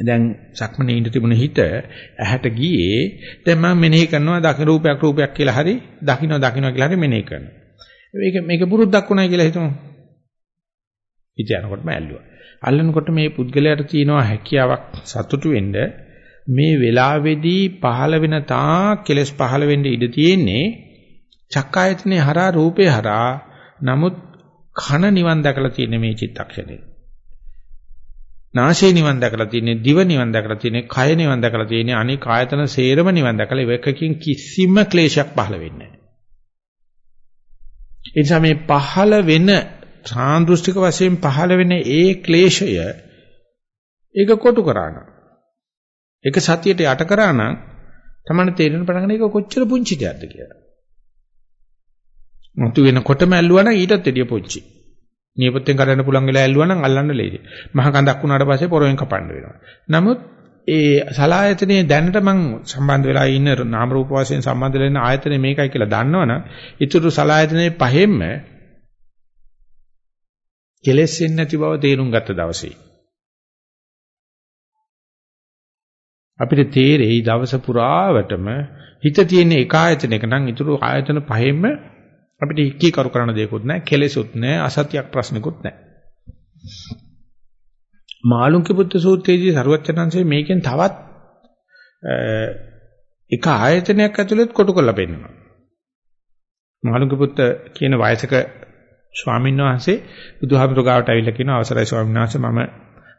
දැන් සක්මනේ ඉඳ තිබුණ හිත ඇහැට ගියේ දැන් මම මෙනෙහි කරනවා දකින්න රූපයක් රූපයක් කියලා හරි දකින්න දකින්න කියලා හරි මෙනෙහි කරනවා. මේක මේක පුරුද්දක් වුණා කියලා හිතමු. හිත යනකොටම ඇල්ලුවා. අල්ලනකොට මේ පුද්ගලයාට තියෙනවා හැකියාවක් සතුටු වෙන්න. මේ වෙලාවේදී පහළ වෙන තා කෙලස් පහළ වෙන්න ඉඩ තියෙන්නේ චක්කායතනේ හරහා රූපේ හරහා. නමුත් කන නිවන් දැකලා තියෙන මේ චිත්තක්ෂණේ. නාසය නිවන් දැකලා තියෙන්නේ, දිව නිවන් දැකලා තියෙන්නේ, කය නිවන් දැකලා තියෙන්නේ, අනික ආයතන සේරම නිවන් දැකලා ඉවකකින් කිසිම ක්ලේශයක් පහළ වෙන්නේ නැහැ. ඒ නිසා මේ පහළ වෙන සාන්දෘෂ්ටික වශයෙන් පහළ වෙන ඒ ක්ලේශය ඒක කොටු කරාන. ඒක සතියට යට කරාන තමයි තේරෙන පටන් ඒක කොච්චර පුංචි දෙයක්ද කියලා. මතු වෙනකොටම ඇල්ලුවා නම් ඊටත් එඩිය පොච්චි. නියපොත්තෙන් කඩන්න පුළුවන් වෙලා ඇල්ලුවා නම් අල්ලන්න ලේසි. මහ කඳක් වුණාට පස්සේ පොරවෙන් කපන්න වෙනවා. නමුත් ඒ සලායතනයේ දැනට මම සම්බන්ධ වෙලා ඉන්න නාම රූප වශයෙන් සම්බන්ධ වෙලා ඉන්න ආයතනය මේකයි කියලා දන්නවනම් ඊටු සලායතනයේ පහෙන්ම කෙලෙස් වෙන්නේ නැති බව තේරුම් ගත්ත දවසේ අපිට තේරෙයි දවස පුරාවටම හිත තියෙන එක ආයතනයක නම් ඊටු ආයතන පහෙන්ම අපිට ඉක්කී කරු කරන දෙයක්වත් නැහැ, කෙලෙසුත් නැහැ, අසත්‍යක් ප්‍රශ්නකුත් නැහැ. මාළුන්ගේ පුත්‍ර සූත්‍රයේදී සරුවච්චනංශයේ මේකෙන් තවත් එක ආයතනයක් ඇතුළත් කොටු කරලා පෙන්නනවා. මාළුන්ගේ පුත්‍ර කියන වයසක ස්වාමීන් වහන්සේ බුදුහාමුදුර ගාවට ඇවිල්ලා කියන අවසරයි ස්වාමීන් වහන්සේ මම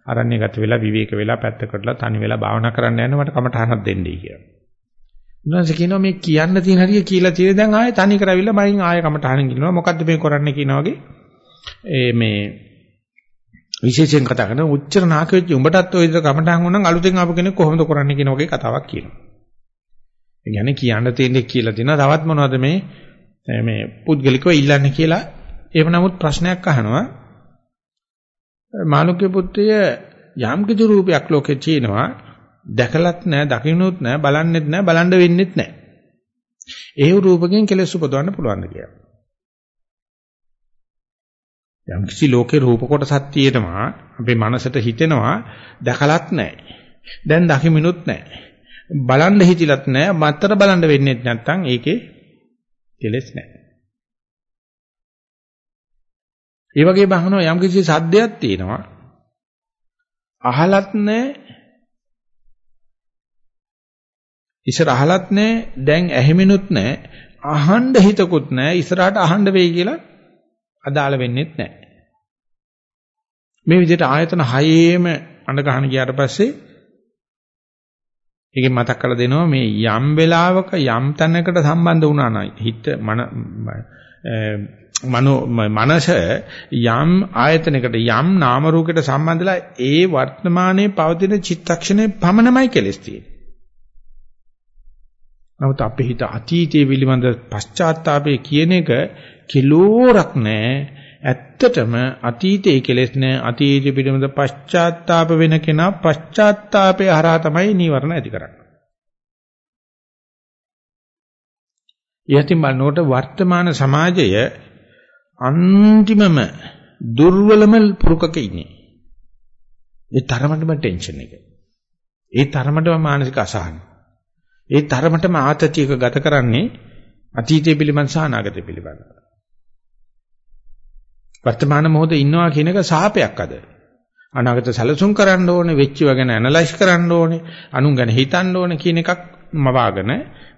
අරණ්‍ය ගත වෙලා විවේක වෙලා පැත්තකටලා තනි වෙලා භාවනා කරන්න යන්න මට කමටහනක් දෙන්නයි කියලා. උන්වහන්සේ කියනවා මේ කියන්න තියෙන හරිය කියලා තියෙන දැන් ආයෙ තනි කරවිලා මයින් ආයෙ කමටහන් ගිනවා මොකද්ද මේ කරන්නේ කියන වගේ? ඒ මේ විශේෂයෙන් කතා කරන උච්චර නාක වෙච්ච උඹටත් ඔය විදිහට කමටහන් වුණනම් අලුතෙන් ආපු කෙනෙක් කොහොමද කරන්නේ කියන වගේ කතාවක් කියනවා. ඒ කියන්නේ කියන්න තියෙන්නේ කියලා තියෙනවා. තවත් මොනවද මේ මේ පුද්ගලිකව ඉල්ලන්නේ කියලා? එහෙම නමුත් ප්‍රශ්නයක් අහනවා. මානුක්‍ය පුත්‍රය යම් කිසි රූපයක් ලෝකේ තියෙනවා දැකලත් නැහැ, දකින්නුත් නැහැ, බලන්නෙත් නැහැ, බලන්න වෙන්නෙත් නැහැ. ඒ රූපකෙන් කෙලෙස් උපදවන්න පුළුවන් කියලා. යම් කිසි ලෝකේ රූප කොටසක් තියෙනවා අපේ මනසට හිතෙනවා දැකලත් නැහැ. දැන් දකිමිනුත් නැහැ. බලන්න හිතිලත් නැහැ. මත්තර බලන්න වෙන්නේ නැත්නම් ඒකේ කෙලෙස් නැහැ. ඒ වගේ බහනවා යම් කිසි සද්දයක් තියෙනවා. අහලත් නැහැ. ඉස්සර අහලත් නැහැ. දැන් ඇහිමිනුත් නැහැ. අහන්න හිතකුත් නැහැ. ඉස්සරහට අහන්න වෙයි කියලා අදාළ වෙන්නේත් නැහැ. මේ විදිහට ආයතන හයේම අඬ ගහන ගියාට පස්සේ ඒකෙන් මතක් කරලා දෙනවා මේ යම් වෙලාවක යම් තැනකට සම්බන්ධ වුණා නම් හිත මන මනෝ මනස යම් ආයතනයකට යම් නාම රූපයකට සම්බන්ධලා ඒ වර්තමානයේ පවතින චිත්තක්ෂණය පමණමයි කෙලස් තියෙන්නේ. නමුත් අපේ හිත අතීතයේ පිළිබඳ පශ්චාත්තාපය කියන එක කිලෝරක් නැහැ. ඇත්තටම අතීතයේ කෙලෙස් නැහැ. අතීතයේ පිළිබඳ පශ්චාත්තාප වෙන කෙනා පශ්චාත්තාපය හරහා තමයි නීවරණ ඇති කරන්නේ. යතිම් බලනකොට වර්තමාන සමාජය අන්තිමම දුර්වලම පුරුකක ඉන්නේ. ඒ තරමටම ටෙන්ෂන් එක. ඒ තරමටම මානසික අසහන. ඒ තරමටම ආතතියක ගත කරන්නේ අතීතය පිළිබඳ සහ අනාගතය පිළිබඳව. වර්තමාන මොහොතේ ඉන්නවා කියන එක සාපයක් අද. අනාගත සැලසුම් කරන්න ඕනේ, වෙච්චව ගැන ඇනලයිස් කරන්න ඕනේ, අනුන් ගැන හිතන්න ඕනේ කියන එකක් මවාගෙන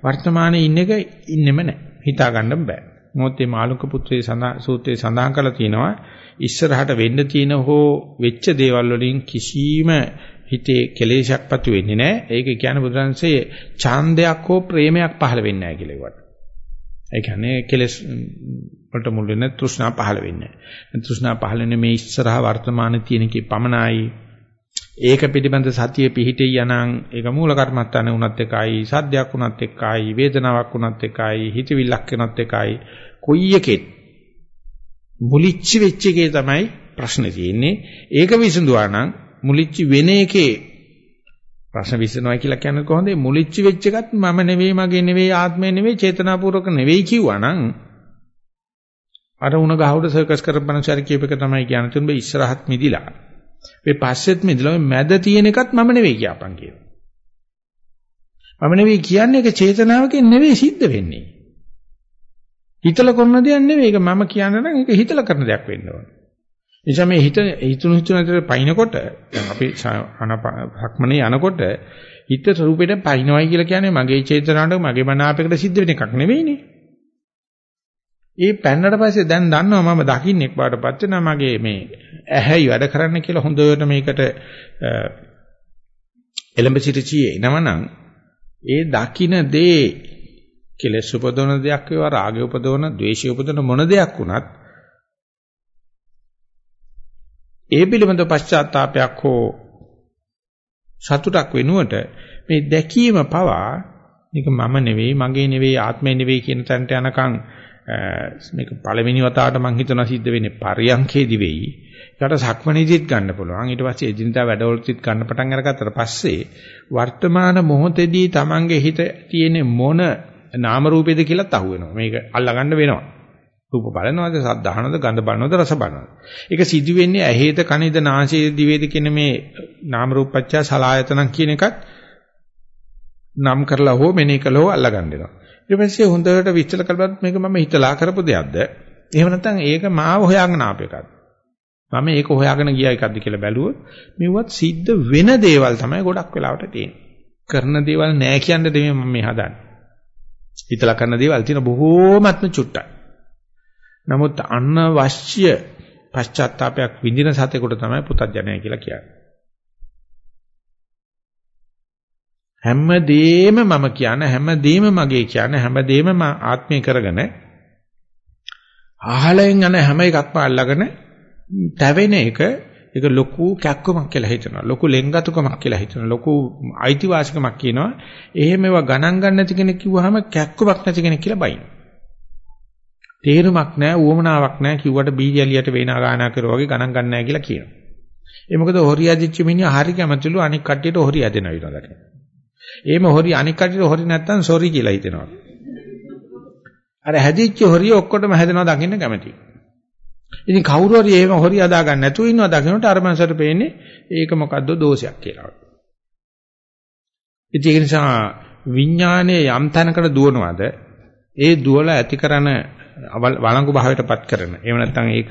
වර්තමානයේ ඉන්න එක ඉන්නෙම නැහැ. හිතා ගන්න බෑ. මොහොත් මේ මාළුක පුත්‍රයේ සූත්‍රයේ සඳහන් කරලා තියෙනවා ඉස්සරහට වෙන්න තියෙන හෝ වෙච්ච දේවල් වලින් කිසිම හිතේ කෙලෙසයක් පතු වෙන්නේ නැහැ. ඒක කියන්නේ බුදුරන්සේ ඡාන්දයක් හෝ ප්‍රේමයක් පහළ වෙන්නේ නැහැ කියලා ඒවට. ඒ කියන්නේ කෙලෙස් වලට මුල් වෙන තෘෂ්ණා පහළ වෙන්නේ නැහැ. තෘෂ්ණා පහළ වෙන්නේ මේ ඉස්සරහ වර්තමානයේ තියෙන කී පමණයි. ඒක පිළිබඳ සතිය පිහිටේ යනං ඒක මූල කර්මත්තාන උනත් එකයි සද්දයක් උනත් එකයි වේදනාවක් උනත් එකයි හිතවිල්ලක් වෙනත් එකයි කොයි එකෙත් මුලිච්ච වෙච්ච එකේ තමයි ප්‍රශ්නේ තියෙන්නේ ඒක විසඳුවා නම් මුලිච්ච වෙන එකේ ප්‍රශ්න විසඳනවා කියලා කියන්නේ කොහොමද? මුලිච්ච වෙච්ච එකත් මම නෙවෙයි මගේ නෙවෙයි ආත්මය නෙවෙයි චේතනාපූර්වක නෙවෙයි කිව්වනම් අර උණ ගහවට සර්කස් කරපනසාර කියප එක තමයි කියන්නේ. තුන් බේ ඉස්සරහත් මිදිලා. මේ පස්සෙත් මිදිලා මැද තියෙන එකත් මම නෙවෙයි කියපන් කියනවා මම නෙවෙයි කියන්නේ ඒක චේතනාවකින් නෙවෙයි සිද්ධ වෙන්නේ. හිතලා කරන දෙයක් නෙවෙයි. ඒක මම කියන්න නම් ඒක හිතලා කරන දෙයක් වෙන්න ඕන. නිසා මේ හිත හිතුණු හිතුණු අතර පයින්නකොට දැන් අපි සක්මනේ යනකොට හිත රූපෙට පයින්නවයි කියලා කියන්නේ මගේ චේතනාවට මගේ මනාපයකට සිද්ධ වෙන එකක් නෙවෙයිනේ. ඒ පැන්නට පස්සේ දැන් දන්නවා මම දකින්නෙක් බාටපත් වෙනවා මගේ මේ ඇහැයි වැඩ කරන්න කියලා හොඳට මේකට එලඹ සිටිචියේ එනවනම් ඒ දකින්න දේ කෙලෙස් උපදවන දෙයක් වේවා රාගය උපදවන, ද්වේෂය උපදවන මොන දෙයක් වුණත් ඒ පිළිබඳ පශ්චාත්තාවයක් හෝ සතුටක් වෙනුවට මේ දැකීම පවා මේක මම නෙවෙයි මගේ නෙවෙයි ආත්මය නෙවෙයි කියන තැනට යනකම් මේක පළවෙනි වතාවට මං හිතනවා සිද්ධ වෙන්නේ පරියන්කේදි වෙයි. ඒකට සක්මණේදීත් ගන්න පුළුවන්. ඊට පස්සේ එදිනදා වැඩවලුත් ගන්න පටන් අරගත්තට පස්සේ වර්තමාන මොහොතේදී Tamange හිත තියෙන මොන නාම රූපේද කියලාත් අහුවෙනවා. මේක අල්ලගන්න වෙනවා. රූප බලනවාද, සද්ද අහනවාද, ගඳ බලනවාද, රස බලනවාද. ඒක සිදු වෙන්නේ ඇහේද, කනේද, නාසයේද, දිවේද කියන මේ නාම රූපච්ඡා සලායතනක් කියන එකත් නම් කරලා හෝ මෙනෙහි කළා හෝ අල්ලගන්න වෙනවා. ඊට පස්සේ හොඳට විස්තර කරපුවත් මේක මම හිතලා කරපු දෙයක්ද? එහෙම නැත්නම් ඒක මාව හොයාගෙන ආපු එකක්ද? මම ඒක හොයාගෙන ගියා එකක්ද කියලා බැලුවොත් මෙවත් සිද්ධ වෙන දේවල් තමයි ගොඩක් වෙලාවට තියෙන්නේ. කරන දේවල් නෑ කියන්න දෙමේ මම මේ හදන්නේ. හිතලා කරන දේවල් තියෙන බොහෝමත්ම චුට්ටයි. නමුත් අනවශ්‍ය පශ්චාත්තාවයක් විඳින සතෙකුට තමයි පුතඥය කියලා කියන්නේ. හැමදේම මම කියන හැමදේම මගේ කියන හැමදේම මම ආත්මය කරගෙන අහලෙන් යන හැම එකක්ම අල්ලගෙන තැවෙන එක ඒක ලොකු කැක්කමක් කියලා හිතනවා. ලොකු ලෙන්ගතුකමක් කියලා හිතනවා. ලොකු අයිතිවාසිකමක් කියනවා. එහෙම ඒවා ගණන් ගන්න නැති කෙනෙක් කිව්වහම කැක්කමක් නැති කෙනෙක් කියලා බයින. තේරුමක් නැහැ, උවමනාවක් නැහැ කිව්වට බීජලියට වේනා ගානා කරුවා වගේ ගණන් ගන්න නැහැ කියලා කියනවා. ඒ මොකද හොරි අදිච්ච මිනිහා හරි කැමතිලු අනික් කට්ටියට හොරි ඇදෙනවා ඊළඟට. එහෙම හොරි අනික් කට්ටියට හොරි නැත්තම් සෝරි කියලා හිතෙනවා. අර හැදිච්ච හොරිය ඔක්කොටම හැදෙනවා දකින්න කැමතියි. ඉතින් කවුරු හරි එහෙම හොරි අදා ගන්න නැතුව ඉන්නවා දකින්නට අර මනසට පේන්නේ ඒක මොකද්ද දෝෂයක් කියලා. ඉතින් ඒ නිසා විඥානයේ යම් තැනකට දුවනවාද ඒ දුවල ඇති කරන වළංගු භාවයටපත් කරන. එහෙම නැත්නම් ඒක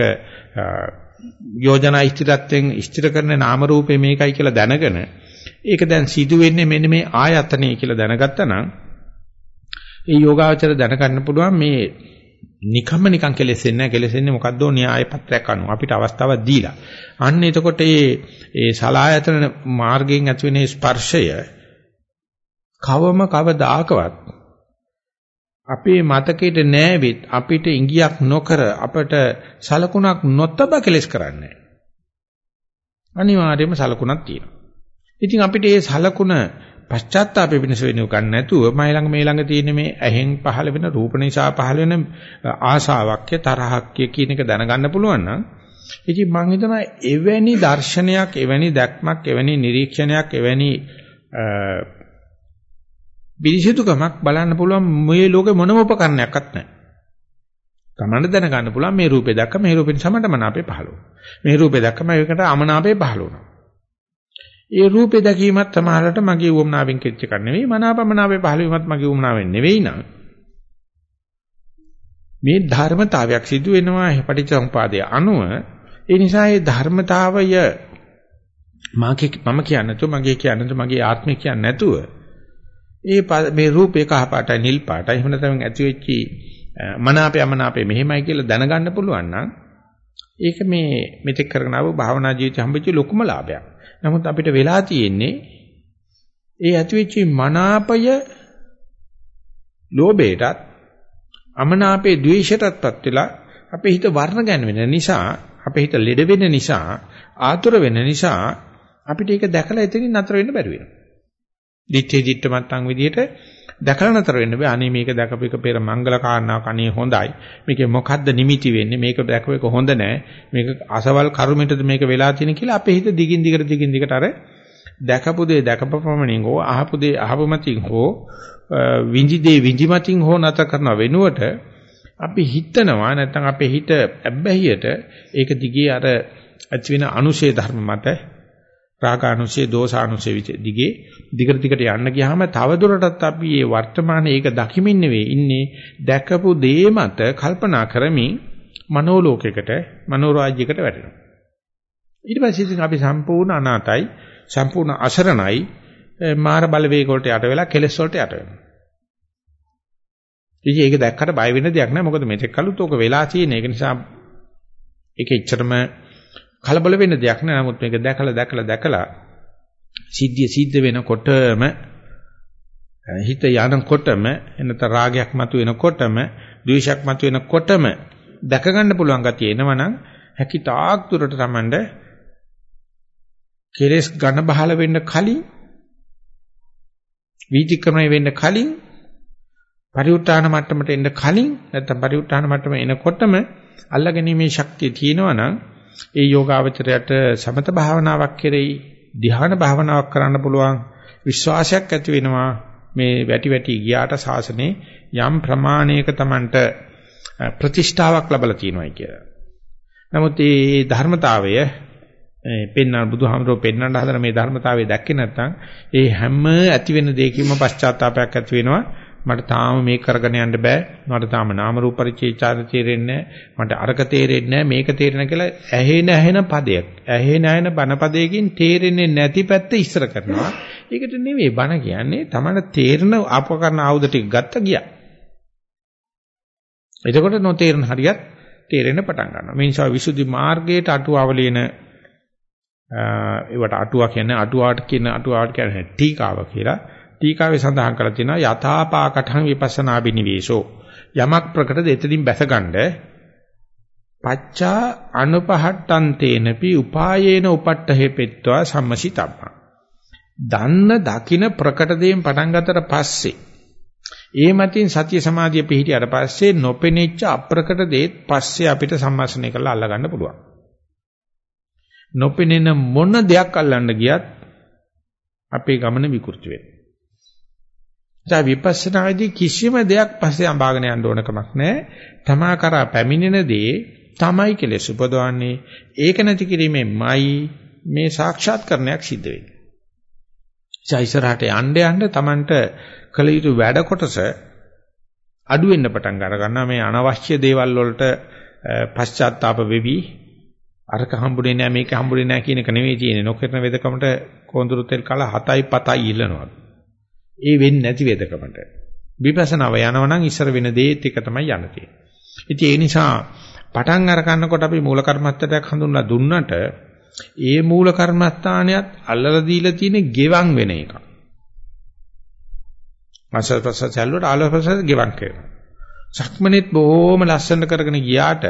යෝජනා ස්ථිරත්වයෙන් ස්ථිර කරන නාම රූපේ මේකයි කියලා දැනගෙන ඒක දැන් සිදු වෙන්නේ මෙන්න මේ ආයතනය කියලා දැනගත්තා නම් ඒ යෝගාචර දැනගන්න පුළුවන් මේ නිකම්ම නිකන් කෙලෙසෙන්නේ නැහැ. කෙලෙසෙන්නේ මොකද්දෝ? න්‍යාය පත්‍රයක් අනුව. අපිට අවස්ථාවක් දීලා. අන්න එතකොට මේ ඒ සලායතන මාර්ගයෙන් ඇතිවෙන ස්පර්ශය කවම කවදාකවත් අපේ මතකෙට නෑවෙත් අපිට ඉඟියක් නොකර අපට සලකුණක් නොතබ කෙලස් කරන්නේ අනිවාර්යයෙන්ම සලකුණක් තියෙනවා. ඉතින් අපිට මේ සලකුණ පශ්චාත්තාපෙ වෙනස වෙනව ගන්න නැතුව මයි ළඟ මේ ළඟ තියෙන මේ ඇහෙන් පහළ වෙන රූප නිසා පහළ වෙන ආශාවක්ය තරහක්ය කියන එක දැනගන්න පුළුවන් නම් ඉතින් මම හිතනවා එවැනි දර්ශනයක් එවැනි දැක්මක් එවැනි නිරීක්ෂණයක් එවැනි පිරිසිදුකමක් බලන්න පුළුවන් මේ ලෝකේ මොනම උපකරණයක්වත් නැහැ. තමන්න දැනගන්න පුළුවන් මේ රූපේ දැක්ක මේ රූපෙන් සමට මනාපේ පහළ වුණා. මේ රූපේ දැක්කම ඒකට අමනාපේ පහළ වුණා. ඒ රූපේ දැකීමත් සමහරට මගේ උවමනාවෙන් කෙච්ච එකක් නෙවෙයි මනාපමනාවේ පහළ වීමත් මගේ උවමනාවෙන් නෙවෙයි නං මේ ධර්මතාවයක් සිදු වෙනවා පටිච්චසමුපාදයේ අනුව ඒ නිසා මේ ධර්මතාවය මාගේ මම කියන්නේ නැතුව මගේ කියන්නේ නැතුව මගේ ආත්මය කියන්නේ නැතුව ඒ මේ රූපේ කහ පාටයි නිල් පාටයි එහෙම නැත්නම් ඇති වෙච්චි මනාපය මනාපය මෙහෙමයි කියලා දැනගන්න පුළුවන් නම් ඒක මේ මෙතෙක් කරගෙන ආව භාවනා ජීවිතය හම්බෙච්ච ලොකුම ලාභයක්. නමුත් අපිට වෙලා තියෙන්නේ ඒ ඇතිවෙච්ච මනාපය ලෝභයටත් අමනාපේ ද්වේෂයටත්පත් වෙලා අපේ හිත වර්ණ ගැන්වෙන නිසා අපේ හිත ලෙඩ වෙන නිසා ආතුර වෙන නිසා අපිට ඒක දැකලා එතනින් නතර වෙන්න බැරි වෙනවා. දිත්තේ දිට්ට මත්තන් විදියට දැකලා නතර වෙන්න බෑ. අනේ මේක දැකපු එක පෙර මංගල කාරණාවක් අනේ හොඳයි. මේකේ මොකද්ද නිමිති වෙන්නේ? මේක දැකපු එක හොඳ නෑ. මේක අසවල් කර්මයටද මේක වෙලා තියෙන කියලා අපේ හිත දිගින් දිගට දිගින් දිගට අර දැකපු දේ දැකපු ප්‍රමණින් හෝ අහපු දේ අහපු මතින් හෝ විඳි දේ විඳි මතින් හෝ නතර කරන වෙනුවට අපි හිතනවා නැත්නම් අපේ හිත ඇබ්බැහියට ඒක දිගේ අර ඇති වෙන අනුශේ ධර්ම මත රාගානුසය දෝසානුසය දිගේ දිගට දිගට යන්න ගියාම තවදුරටත් අපි මේ වර්තමානයේ ඒක දකිමින් නෙවෙයි ඉන්නේ දැකපු දේ මත කල්පනා කරමින් මනෝලෝකයකට මනෝරාජ්‍යයකට වැටෙනවා. ඊට පස්සේ ඉතින් අපි සම්පූර්ණ අනාතයි සම්පූර්ණ අසරණයි මාර බලවේග වලට යට වෙලා කෙලස් වලට යට වෙනවා. ඉතින් ඒක දැක්කට බය වෙන්න දෙයක් නැහැ මොකද මෙතෙක් කලුත් ඕක වෙලා තියෙන. ඒක නිසා ඒක එච්චරම කලබල වෙන්න දෙයක් නෑ. නමුත් මේක දැකලා දැකලා දැකලා සිද්ධිය සිද්ධ වෙනකොටම හිත යනකොටම එනත රාගයක් මතුවෙනකොටම ද්වේෂයක් මතුවෙනකොටම දැක ගන්න පුළුවන් ගතිය එනවනම් හැකි තාක් දුරට Tamande කෙලස් ඝන බහල වෙන්න කලින් වීතික්‍රමණය වෙන්න කලින් පරිඋත් ทาน මට්ටමට එන්න කලින් නැත්නම් පරිඋත් ทาน මට්ටම එනකොටම අල්ලගැනීමේ ශක්තිය තියෙනවා නම් ඒ යෝගාවචරයට සමත භාවනාවක් කෙරෙහි ධ්‍යාන භාවනාවක් කරන්න පුළුවන් විශ්වාසයක් ඇති වෙනවා මේ වැටි වැටි ගියාට සාසනේ යම් ප්‍රමාණයක Tamanට ප්‍රතිෂ්ඨාවක් ලැබලා තියෙනවායි කියලා. නමුත් මේ ධර්මතාවය ඒ පෙන්වන බුදුහාමරෝ පෙන්වන්න හදන මේ ධර්මතාවය දැක්කේ නැත්නම් ඒ හැම ඇති වෙන දෙයකින්ම පශ්චාත්තාවයක් ඇති වෙනවා මට තාම මේක කරගෙන යන්න බෑ. මට තාම නාම රූප පරිචේචාර තේරෙන්නේ මට අරක තේරෙන්නේ මේක තේරෙන කියලා ඇහෙන ඇහෙන පදයක්. ඇහෙන ඇහෙන බණ පදයකින් තේරෙන්නේ නැති පැත්ත ඉස්සර කරනවා. ඒකට නෙවෙයි බණ කියන්නේ තමයි තේරෙන ආපකරන ආයුධ ටික ගත්ත ගියා. එතකොට නොතේරෙන හරියත් තේරෙන්න පටන් ගන්නවා. මේ නිසා විසුද්ධි මාර්ගයට අටුවවලින ඒවට අටුවා කියන්නේ අටුවාට කියන අටුවාට කියන්නේ ටීකාව කියලා. ටීකාවේ සඳහන් කරලා තියෙනවා යථාපාකඨං විපස්සනා බිනිවේෂෝ. යමක් ප්‍රකටද එතනින් බැසගන්න පච්චා අනුපහට්ටන්තේනපි උපායේන උපට්ඨහෙ පෙත්වා සම්මසිතම්මා දන්න දකින ප්‍රකට දේෙන් පටන් ගන්නතර පස්සේ ඒ මතින් සතිය සමාධිය පිහිටියට පස්සේ නොපෙනෙච්ච අප්‍රකට දේත් පස්සේ අපිට සම්මස්නය කරලා අල්ලගන්න පුළුවන්. නොපෙනෙන මොන දෙයක් අල්ලන්න ගියත් අපේ ගමන විකෘති වෙනවා. දැන් විපස්සනාදී කිසිම දෙයක් පස්සේ අඹාගෙන යන්න ඕන කමක් නැහැ. තමා කරා පැමිණෙන දේ තමයි කෙලෙස් උපදවන්නේ. ඒක නැති කිරීමෙන්මයි මේ සාක්ෂාත්කරණයක් සිද්ධ වෙන්නේ. ඉස්සරහට යන්න යන්න Tamanට කළ යුතු වැඩ කොටස අඩු වෙන්න පටන් ගන්න ගන්නවා මේ අනවශ්‍ය දේවල් වලට පශ්චාත්තාප වෙවි අරක හම්බුනේ නැහැ මේක හම්බුනේ නැහැ කියන එක නෙවෙයි තියෙන්නේ නොකරන වෙදකමට කොඳුරු තෙල් කල 7යි 7යි ඉල්ලනවා. ඒ වෙන්නේ නැති වෙදකමට. විපස්සනාව යනවනම් ඉස්සර වෙන දේත් එක තමයි යන්න තියෙන්නේ. ඉතින් ඒ නිසා පටන් අර ගන්නකොට අපි මූල කර්මත්තටයක් හඳුන්ලා දුන්නට ඒ මූල කර්මස්ථානයත් අල්ලලා දීලා තියෙන ගෙවන් වෙන එක. මාසල් ප්‍රසස් ඇල්ලුවට ආලෝ ප්‍රසස් ගෙවන් කරනවා. සක්මනේත් බොහොම ලස්සන කරගෙන ගියාට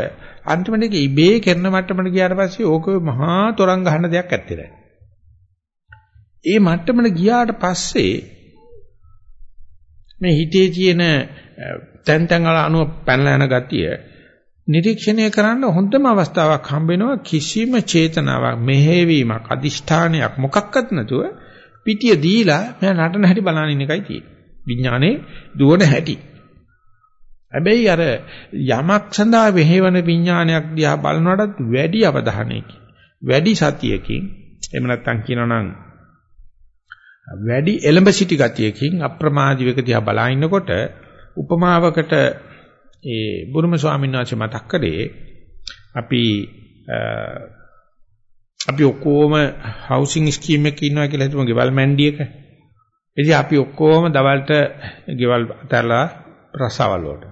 අන්තිමට ඒක ඉබේ කරන මට්ටමට ගියාට පස්සේ ඕක මහා තරංග ගන්න දෙයක් ඇත්තේ නැහැ. ඒ මට්ටමට ගියාට පස්සේ මේ හිතේ තියෙන තැන් තැන් වල අණුව පැනලා යන ගතිය නිරීක්ෂණය කරන්න හොඳම අවස්ථාවක් හම්බ වෙනවා කිසිම චේතනාවක් මෙහෙවීමක් අදිෂ්ඨානයක් මොකක්වත් නැතුව පිටිය දීලා මම නටන හැටි බලන ඉන්න එකයි තියෙන්නේ. විඥානේ දුවන හැටි. හැබැයි අර යමක් සඳහා වෙහෙවන විඥානයක් දිහා බලනකොටත් වැඩි අවධානයකින් වැඩි සතියකින් එහෙම නැත්නම් කියනනම් වැඩි එලඹ සිටි ගතියකින් අප්‍රමාදී වෙක දිහා බලා ඉන්නකොට උපමාවකට ඒ බුරුම ස්වාමීන් වහන්සේ මතක් කරේ අපි අපි ඔක්කොම හවුසින් ස්කීම් එකක ඉන්නවා කියලා හිතමු ගෙවල් මැන්ඩියක. ඉතින් අපි ඔක්කොම දවල්ට ගෙවල් අතරලා රසවල් වලට.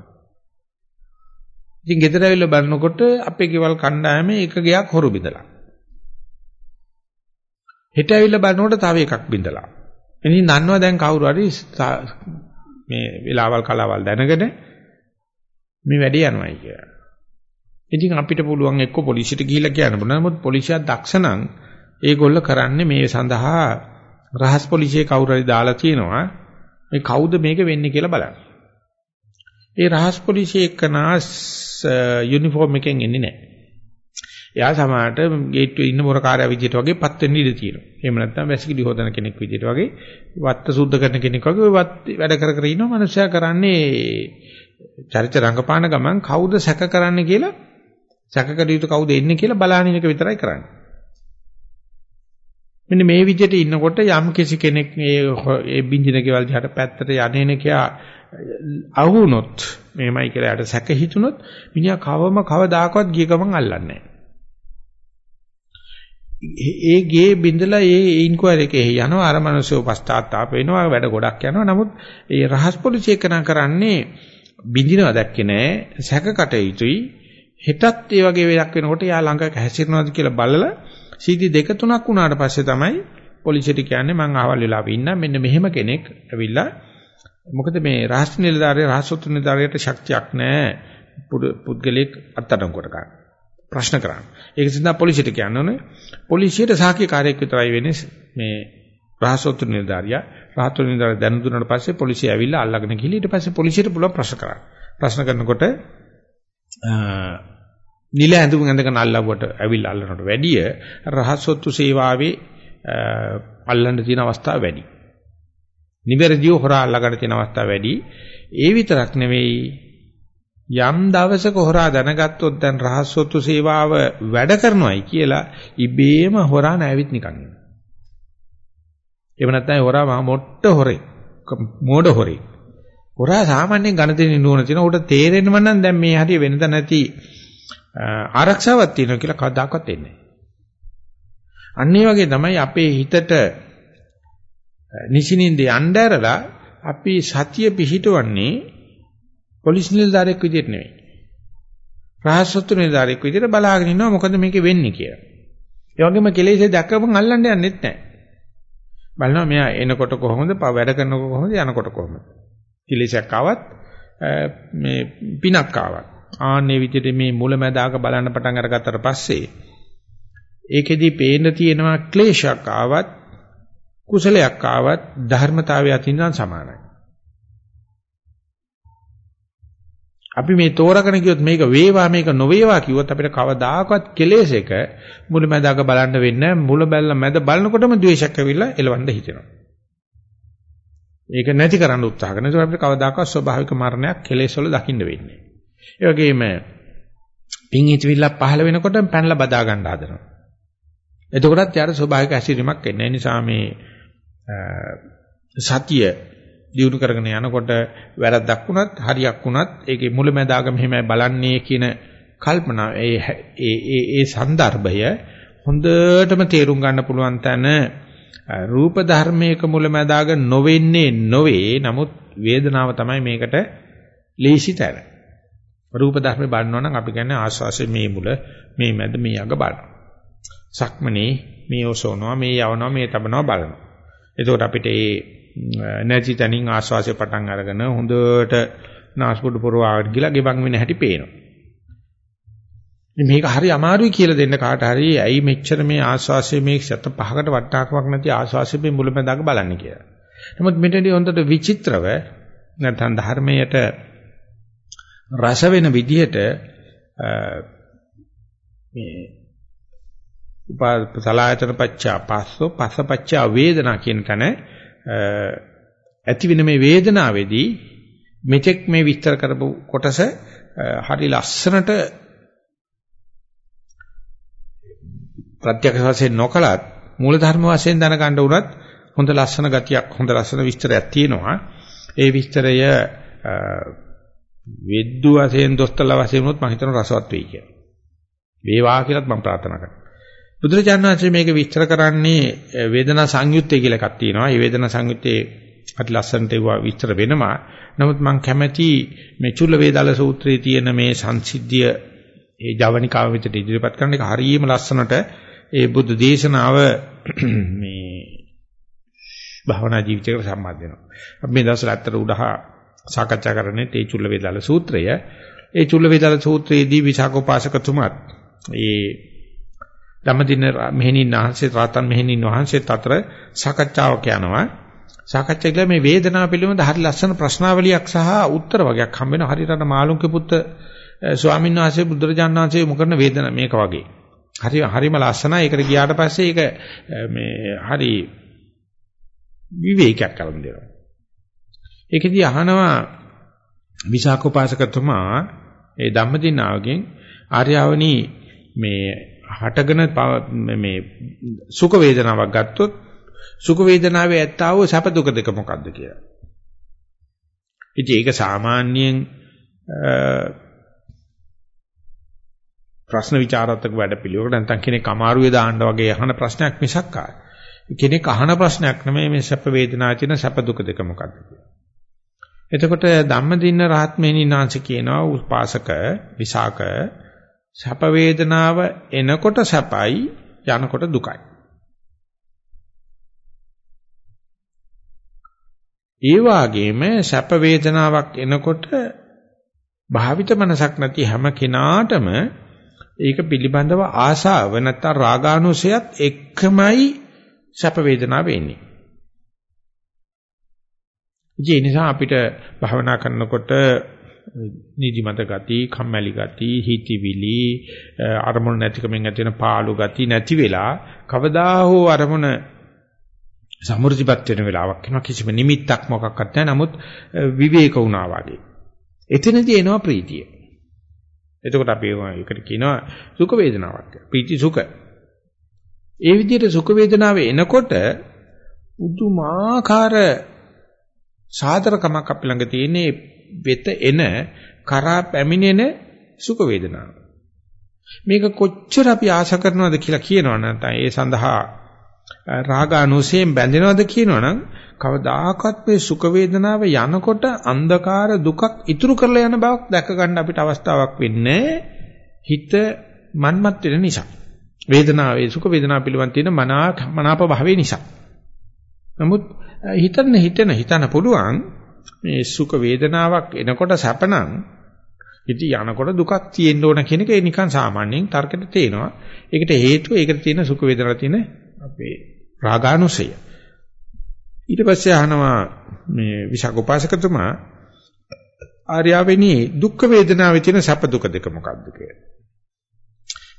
ඉතින් ගෙදර ඇවිල්ලා බලනකොට අපේ ගෙවල් කණ්ඩායමේ එක ගයක් හොරු බිඳලා. හෙට ඇවිල්ලා බලනකොට තව එකක් බිඳලා. ඉතින් දන්නවා දැන් කවුරු හරි මේ වෙලාවල් කලාවල් දැනගෙන මේ වැඩේ යනවායි කියලා. ඉතින් අපිට පුළුවන් එක්ක පොලිසියට ගිහිල්ලා කියන්න බුණා. නමුත් පොලිසිය දක්ෂ නම් ඒගොල්ල කරන්නේ මේ සඳහා රහස් පොලිසිය කවුරු හරි දාලා තියෙනවා. මේ කවුද මේක වෙන්නේ කියලා බලන්න. ඒ රහස් පොලිසිය එක්කනාස් යුනිෆෝම් uh, එකෙන් එන්නේ නැහැ. එයා සමහරට ගේට්ටුවේ ඉන්න මොරකාරයා විදියට වගේ පත් වෙන්න ඉඩ තියෙනවා. එහෙම නැත්නම් වැසිකිලි හොදන කෙනෙක් විදියට වගේ වත්ත සුද්ධ කරන කෙනෙක් වගේ ඔය වැඩ කර කර ඉන්නවා. මනුස්සයා කරන්නේ චරිත රංගපාන ගමන් කවුද සැක කරන්න කියලා සැකකර යුතු කවුද එන්නේ කියලා බලහින එක විතරයි කරන්නේ. මෙන්න මේ විදිහට ඉන්නකොට යම් කිසි කෙනෙක් මේ ඒ බින්දින කෙවල් දිහාට පැත්තට යන්නේන කියා අහුනොත් මෙහෙමයි කියලා යට සැක හිතුනොත් මිනිහා කවම කවදාකවත් ගිය ගමන් අල්ලන්නේ ඒ ගේ බින්දලා ඒ ඉන්කුවරි එකේ යනවා. අර මිනිස්සු පස්තාත්තාප වෙනවා වැඩ ගොඩක් යනවා. නමුත් ඒ රහස් පොලිසිය කරන්නේ බින්දිනවා දැක්කේ නෑ සැකකටයුතුයි හෙටත් ඒ වගේ වෙලක් වෙනකොට යා ළඟ හැසිරෙනවද කියලා බලලා සීටි දෙක තුනක් වුණාට පස්සේ තමයි පොලිසියට කියන්නේ මං ආවල් වෙලාවෙ ඉන්න මෙන්න මෙහෙම කෙනෙක් ඇවිල්ලා මොකද මේ රහස් නිලධාරිය රහසොත් නිලධාරියට ශක්තියක් නැහැ පුද්ගලෙක් අත්අඩංගු කර ගන්න. ප්‍රශ්න කරන්න. ඒක නිසා පොලිසියට කියන්න පොලිසියට සාක්ෂිකාරයෙක් විතරයි වෙන්නේ මේ රහසොත් නිලධාරියා රහතුන් නිලධාරිය දැන දුන්නාට පස්සේ පොලිසිය ඇවිල්ලා අල්ලගෙන ගිහින් ඊට පස්සේ පොලිසියට පුළුවන් ප්‍රශ්න කරන්න. ප්‍රශ්න කරනකොට නිල ඇඳුම් ඇඳගෙන අල්ලවුවට ඇවිල්ලා අල්ලනට වැඩිය රහසොත්තු සේවාවේ අල්ලන්න තියෙන අවස්ථා වැඩි. නිවැරදිව හොරා අල්ලගන්න තියෙන අවස්ථා වැඩි. ඒ විතරක් නෙවෙයි යම් දවසක හොරා දැනගත්තොත් දැන් රහසොත්තු සේවාව වැඩ කරනවායි කියලා ඉබේම හොරා නැවිත් නිකන්. එහෙම නැත්නම් හොරා මහ මොට්ට හොරේ. මෝඩ හොරේ. හොරා සාමාන්‍යයෙන් ගණතේ නුවණ තියෙන උට තේරෙන්නම නම් දැන් මේ හරිය වෙනද නැති ආරක්ෂාවක් තියෙනවා කියලා කවදාකවත් එන්නේ අන්න ඒ වගේ තමයි අපේ හිතට නිසිනින්ද යන්න ඇරලා අපි සතිය පිහිටවන්නේ පොලිස් නිලධාරියෙක් විදිහට නෙවෙයි. රහස්සතු නිලධාරියෙක් විදිහට බලාගෙන ඉන්නවා මොකද මේකේ වෙන්නේ කියලා. ඒ වගේම කෙලෙසේ දැක්කම අල්ලන්න යන්නෙත් නැහැ. බලනවා මෙයා එනකොට කොහොමද, වැඩ කරනකොට කොහොමද, යනකොට කොහොමද. කිලේශයක් ආවත් මේ පිනක් ආවත් ආන්නේ විදිහට මේ මුලැමැදාක බලන්න පටන් අරගත්තට පස්සේ ඒකෙදි පේන්න තියෙනවා ක්ලේශයක් ආවත් කුසලයක් ආවත් ධර්මතාවය අතින්නම් සමානයි. අපි මේ තෝරගෙන කිව්වොත් මේක වේවා මේක නොවේවා කිව්වොත් අපිට කවදාකවත් කෙලෙස් එක මුලැමැදාක බලන්න වෙන්නේ මුල බැලලා මැද බලනකොටම ද්වේෂයක් ඇවිල්ලා එලවන්න හිතෙනවා. ඒක නැති කරන්න උත්සාහ කරනවා. ඒක අපිට කවදාකවත් ස්වභාවික මරණයක් කෙලෙස් වල දකින්න වෙන්නේ. ඒ වගේම පින් හිතවිල්ලක් පහළ වෙනකොට පැනලා බදා ගන්න හදනවා. එතකොටත් යාර ස්වභාවික හැසිරීමක් එන්නේ. ඒ නිසා මේ සතිය දියුණු කරගෙන යනකොට වැරද්දක් වුණත් හරියක් වුණත් ඒකේ මුලැමැදාග මෙහෙමයි බලන්නේ කියන කල්පනා ඒ ඒ ඒ සන්දර්භය හොඳටම තේරුම් ගන්න පුළුවන් තැන රූප ධර්මයක මුලැමැදාග නොවෙන්නේ නොවේ නමුත් වේදනාව තමයි මේකට ලේසි තැන. රූප ධර්ම බලනවා නම් අපි කියන්නේ ආස්වාසේ මේ මුල මේ මැද මේ අග බලනවා. සක්මනේ මේ ඔසවනවා මේ යවනවා මේ තබනවා බලනවා. එතකොට අපිට මේ නැති තැනින් ආස්වාසේ පටන් අරගෙන හොඳට නාස්පුඩු පුරවාගෙන ගිලා ගෙවන් වෙන හැටි පේනවා. මේක හරි අමාරුයි කියලා දෙන්න කාට හරි ඇයි මෙච්චර මේ ආස්වාසිය මේ සත පහකට වටාකමක් නැති ආස්වාසිය මේ මුලමඳාක බලන්නේ කියලා. නමුත් මෙතනදී හොඳට විචිත්‍රව නැත්නම් ධර්මයට රස වෙන විදිහට මේ උපාසලායතන පච්චා පස්සෝ පස්සපච්චා වේදනා කියන කන ඇති වෙන මේ වේදනාවේදී මෙතෙක් මේ විස්තර කරපු කොටස හරි ලස්සනට ප්‍රත්‍යක්ෂ වශයෙන් නොකලත් මූල ධර්ම වශයෙන් දැනගන්න උනත් හොඳ ලස්සන ගතියක් හොඳ ලස්සන විස්තරයක් තියෙනවා. ඒ විස්තරය වෙද්දු වශයෙන් දොස්තරලා වශයෙන් උනොත් මම හිතන රසවත් වෙයි කියලා. වේවා කියලාත් මම ප්‍රාර්ථනා කරනවා. බුදුරජාණන් වහන්සේ මේක විස්තර කරන්නේ වේදනා සංයුත්තේ කියලා එකක් තියෙනවා. මේ වේදනා සංයුත්තේ අති ලස්සනට ඒවා විස්තර වෙනවා. නමුත් මම කැමැති මේ චුල්ල වේදාල සූත්‍රයේ තියෙන මේ සංසිද්ධිය ඒ ජවනිකාව විතර ඉදිරිපත් කරන එක හරියම ලස්සනට ඒ බුද්ධ දේශනාව [clears throat] මේ භවනා ජීවිතයකට සම්බන්ධ වෙනවා. අපි මේ දවස්වල ඇත්තට උඩහා සාකච්ඡා කරන්නේ තේ චුල්ල වේදාල සූත්‍රය. ඒ චුල්ල වේදාල සූත්‍රයේදී විසාකෝපාසකතුමත් ඒ ධම්මදින මෙහෙණින් වහන්සේ රාතන් මෙහෙණින් වහන්සේත් අතර සාකච්ඡාවක් යනවා. සාකච්ඡා කළා මේ වේදනාව පිළිබඳ හරි ලස්සන ප්‍රශ්නාවලියක් සහ උත්තර වගේක් හම්බ වෙනවා. හරියට මාළුන්ගේ පුත්ත ස්වාමීන් වහන්සේ බුදුරජාණන් වහන්සේ මොකරන වේදනාව මේක වගේ. හරි හරිම ලස්සනයි. ඒකට ගියාට පස්සේ ඒක මේ හරි විවේකයක් කරන් දෙනවා. ඒකෙදි අහනවා විසාකෝපාසකතුමා ඒ ධම්මදිනාවගෙන් ආර්යවනි මේ හටගෙන මේ සුඛ වේදනාවක් ගත්තොත් සුඛ වේදනාවේ ඇත්තා වූ සැප දුක දෙක මොකක්ද කියලා. ඉතින් ඒක සාමාන්‍යයෙන් ප්‍රශ්න විචාරාත්මක වැඩපිළිවෙලකට නැත්නම් කෙනෙක් අමාරුවේ දාන්න වගේ අහන ප්‍රශ්නයක් මිසක් ආ. කෙනෙක් අහන ප්‍රශ්නයක් නෙමෙයි මේ සැප වේදනා කියන සැප දුක දෙක මොකක්ද එතකොට ධම්මදින්න රාත්මේනිනාංශ කියනවා උපාසක විසාක සැප වේදනාව එනකොට සැපයි යනකොට දුකයි. ඒ වාගේම සැප වේදනාවක් එනකොට භාවිත මනසක් නැති හැම කෙනාටම ඒක පිළිබඳව ආශාව නැත්නම් රාගානුසයත් එක්කමයි සැප වේදනාව එන්නේ. ඒ නිසා අපිට භවනා කරනකොට නිදිමත ගති, කම්මැලි ගති, හිතවිලි, අරමුණ නැතිකමෙන් ඇති වෙන පාළු ගති නැති වෙලා කවදා හෝ අරමුණ සමෘද්ධිපත් වෙන වෙලාවක් එනවා කිසිම නිමිත්තක් මොකක්වත් නැහැ. නමුත් විවේක වුණා වගේ. එතනදී එනවා ප්‍රීතිය. එතකොට අපි ඒකට කියනවා සුඛ වේදනාවක් කියලා. ප්‍රීති සුඛ. ඒ විදිහට සුඛ වේදනාව එනකොට උතුමාකාර සාතරකමක් අපි ළඟ තියෙන්නේ වෙත එන කරා පැමිණෙන සුඛ වේදනාව. මේක කොච්චර අපි ආශා කරනවද කියලා කියනවා නැත්නම් ඒ සඳහා රාගානුසයෙන් බැඳෙනවද කියනවනම් කවදාකවත් මේ සුඛ වේදනාව යනකොට අන්ධකාර දුකක් ඉතුරු කරලා යන බවක් දැක ගන්න අපිට අවස්ථාවක් වෙන්නේ හිත මන්මත් වෙන නිසා. වේදනාවේ සුඛ වේදනාව පිළිබඳ තියෙන මනා මනාප භාවයේ නිසා. නමුත් හිතන්න හිතන හිතන පුළුවන් මේ සුඛ වේදනාවක් එනකොට සැපනම් ඉතින් යනකොට දුකක් තියෙන්න ඕන කියන එක නිකන් සාමාන්‍යයෙන් තර්කෙට තේනවා. ඒකට හේතුව ඒකට තියෙන සුඛ වේදනාව තියෙන අපේ රාගානුසය. ඊට පස්සේ අහනවා මේ විසක උපාසකතුමා ආර්යවෙනි දුක් වේදනාවේ තියෙන සැප දුක දෙක මොකක්ද කියලා.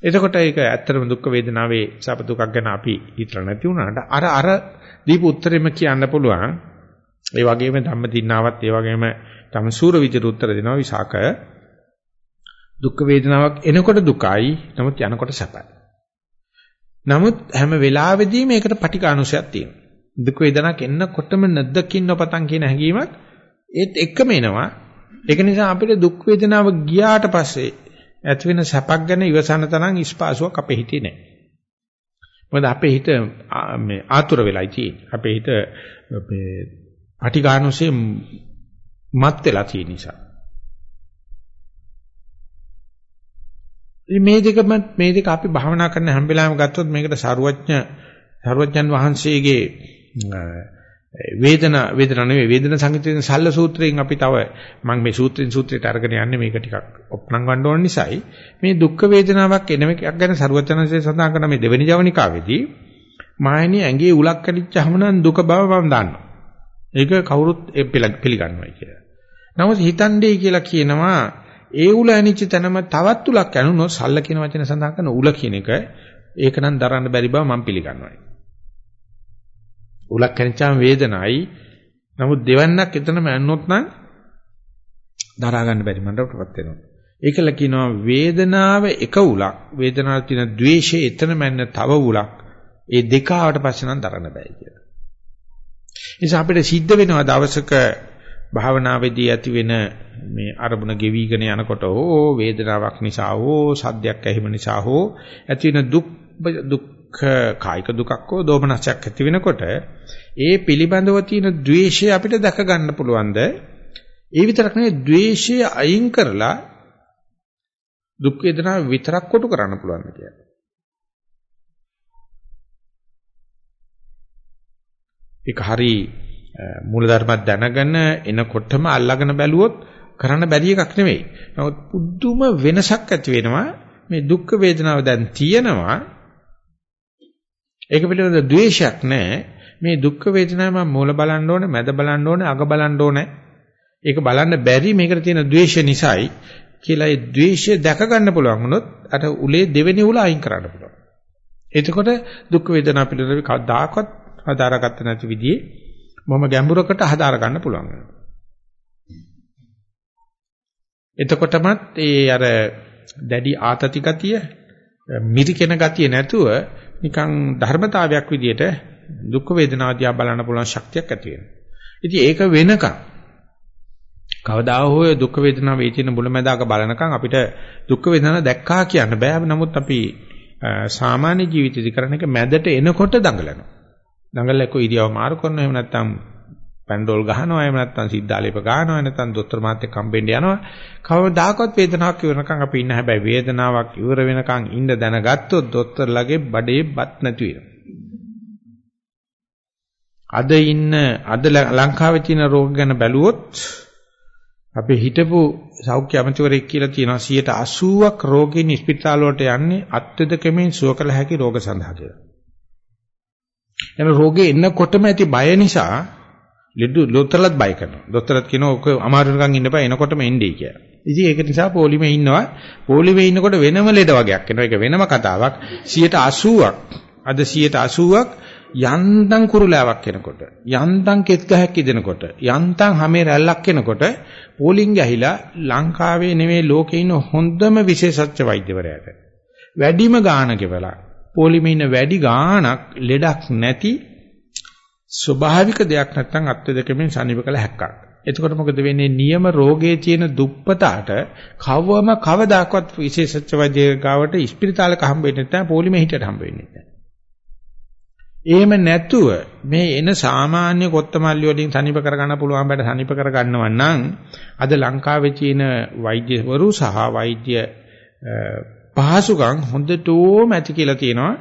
එතකොට ඒක ඇත්තටම දුක් වේදනාවේ සැප දුකක් ගැන අපි හිතලා නැති වුණාට අර අර දීප උත්තරෙම කියන්න පුළුවන්. ඒ වගේම ධම්ම දින්නාවත් ඒ වගේම තම සූර විදිහට උත්තර දෙනවා විසාක. දුක් වේදනාවක් එනකොට දුකයි නමුත් යනකොට සැපයි. නමුත් හැම වෙලාවෙදීම මේකට පටිඝානුසයක් තියෙනවා. දුක් වේදනාවක් එන්නකොටම නැද්දකින් නොපතන් කියන හැඟීමක් ඒත් එක්කම එනවා. ඒක නිසා අපිට දුක් වේදනාව ගියාට පස්සේ ඇති වෙන සැපක් ගැන ඉවසන තරම් ඉස්පාසුවක් අපේ හිතේ නැහැ. මොකද අපේ හිත මේ ආතුර වෙලයි තියෙන්නේ. අපේ හිත මේ පටිඝානුසේ මත් වෙලා තියෙන නිසා. මේ දෙකම මේ දෙක අපි භාවනා කරන හැම වෙලාවෙම ගත්තොත් මේකට ਸਰුවඥ ਸਰුවඥන් වහන්සේගේ වේදනා වේදනා නෙවෙයි වේදනා සංගීතයෙන් සල්ල සූත්‍රයෙන් අපි තව මම මේ සූත්‍රයෙන් සූත්‍රයට අරගෙන යන්නේ මේක ටිකක් ඔප්නම් ගන්න ඕන නිසායි මේ දුක් වේදනාවක් එන එකක් ගැන ਸਰුවචනසේ සඳහන් කරන මේ දෙවෙනි ජවනිකාවේදී මායනි ඇඟේ උලක් කැඩිච්චාම නම් දුක බව මම දන්නවා ඒක කවුරුත් පිළිගන්නවයි කියලා. නමුත් හිතන්නේ කියලා කියනවා ඒ උල ඇනිච්ච තැනම තවත් උලක් ඇනුනොත් සල්ල කියන වචන සඳහන් කරන උල කියන එක ඒක නම් දරන්න බැරි බව මම පිළිගන්නවා. උලක් කැණිච්චාම වේදනයි. නමුත් දෙවන්නක් එතනම ඇන්නොත් නම් දරා ගන්න බැරි මණ්ඩපටපත් වෙනවා. ඒකල කියනවා වේදනාව එක උලක් වේදනාවේ තියෙන द्वේෂය එතන මැන්න තව උලක් ඒ දෙක ආවට පස්සේ නම් දරන්න බෑ කියලා. නිසා අපිට සිද්ධ වෙනවා දවසක භාවනාවේදී ඇති වෙන මේ අරමුණ ගෙවිගෙන යනකොට ඕ වේදනාවක් නිසා ඕ සද්දයක් ඇහිම නිසා ඕ ඇති වෙන දුක් දුක් කායික දුකක් හෝ දෝමනසක් ඇති වෙනකොට ඒ පිළිබඳව තියෙන द्वේෂය අපිට දැක ගන්න පුළුවන්ද? ඒ විතරක් නෙවෙයි द्वේෂය අයින් කරලා දුක් වේදනාව විතරක් කොටු කරන්න පුළුවන් කියලා. ඒක හරි මූලධර්මයක් දැනගෙන එනකොටම අල්ලාගෙන බැලුවොත් කරන්න බැරි එකක් නෙවෙයි. නමුත් පුදුම වෙනසක් ඇති වෙනවා මේ දුක් වේදනාව දැන් තියෙනවා ඒක පිළිබඳ ද්වේෂයක් නැහැ. මේ දුක් වේදනාව මම මූල බලන්න ඕනේ, මැද බලන්න ඕනේ, අග බලන්න ඕනේ. ඒක බලන්න බැරි මේකට තියෙන ද්වේෂ නිසායි කියලා ඒ ද්වේෂය දැක ගන්න පුළුවන් වුණොත් අර උලේ දෙවෙනි උල අයින් කරන්න පුළුවන්. එතකොට දුක් වේදනා පිළිබඳව කවදාකවත් හදාරගත්ත නැති විදිහේ මොම ගැඹුරකට හදාර ගන්න පුළුවන් වෙනවා. එතකොටමත් ඒ අර දැඩි ආතති ගතිය මිරිකෙන ගතිය නැතුව නිකන් ධර්මතාවයක් විදියට දුක් වේදනා දිහා බලන්න පුළුවන් ශක්තියක් ඇති වෙනවා. ඉතින් ඒක වෙනකන් කවදා හෝ දුක් වේදනා වේ තියෙන මුලැමැදාක බලනකන් අපිට දුක් වේදනා දැක්කා කියන්න බෑ. නමුත් අපි සාමාන්‍ය ජීවිතේදී කරන එක මැදට එනකොට දඟලනවා. දඟලලා එක්ක ඉරියව මාරු කරනවා. එහෙම නැත්නම් පැන්ඩෝල් ගහනවා. එහෙම නැත්නම් සිද්ධාලේප ගන්නවා එහෙම නැත්නම් දොස්තර මාත් එක්ක හම්බෙන්න යනවා. කවදාකවත් වේදනාවක් ඉවරනකම් අපි ඉන්න හැබැයි වේදනාවක් ඉවර වෙනකම් ඉන්න දැනගත්තොත් දොස්තරලගේ බඩේ බත් නැති අද ඉන්න අද ලංකාවේ තියෙන රෝග ගැන බැලුවොත් අපි හිටපු සෞඛ්‍ය අමාත්‍යවරයෙක් කියලා තියෙනවා 80ක් රෝගීන් ස්පිතාල වලට යන්නේ අත්‍යධකමින් සුව කළ හැකි රෝග සඳහා කියලා. එන රෝගේ එන්නකොටම ඇති බය නිසා ලෙඩු දොස්තරලත් බය කරනවා. දොස්තරලත් කියනවා ඔක අමාරු නිකන් ඉන්න බෑ එනකොටම එන්නේ කියලා. ඉතින් ඒක නිසා පොලිමේ ඉන්නවා. පොලිමේ ඉන්නකොට වෙනම ලෙඩ වගේක් එනවා. ඒක වෙනම කතාවක්. 80ක් අද 80ක් යන්තම් කුරුලාවක් එනකොට යන්තම් කෙත් ගහක් ඉදෙනකොට යන්තම් හැමේ රැල්ලක් එනකොට පෝලිං ගහිලා ලංකාවේ නෙමෙයි ලෝකේ ඉන්න හොඳම විශේෂඥ වෛද්‍යවරයාට වැඩිම ගාණ ගෙවලා පොලිමේ ඉන්න වැඩි ගාණක් ලෙඩක් නැති ස්වභාවික දෙයක් නැත්නම් අත්දැකීමෙන් සනීප කළ හැක්කක්. එතකොට මොකද වෙන්නේ? නියම රෝගයේ තියෙන දුප්පතාට කවවම කවදාකවත් විශේෂච්ච වෛද්‍ය ගාවට ස්පිරිතාලක හම්බ වෙන්නේ නැහැ, පොලිමේ හිටියට හම්බ වෙන්නේ නැහැ. එහෙම නැතුව මේ එන සාමාන්‍ය කොත්තමල්ලි වලින් සනීප කරගන්න පුළුවන් බඩ සනීප කරගන්නව නම් අද ලංකාවේ තියෙන වෛද්‍යවරු සහ වෛද්‍ය පහසුකම් හොඳටම ඇති කියලා තියෙනවා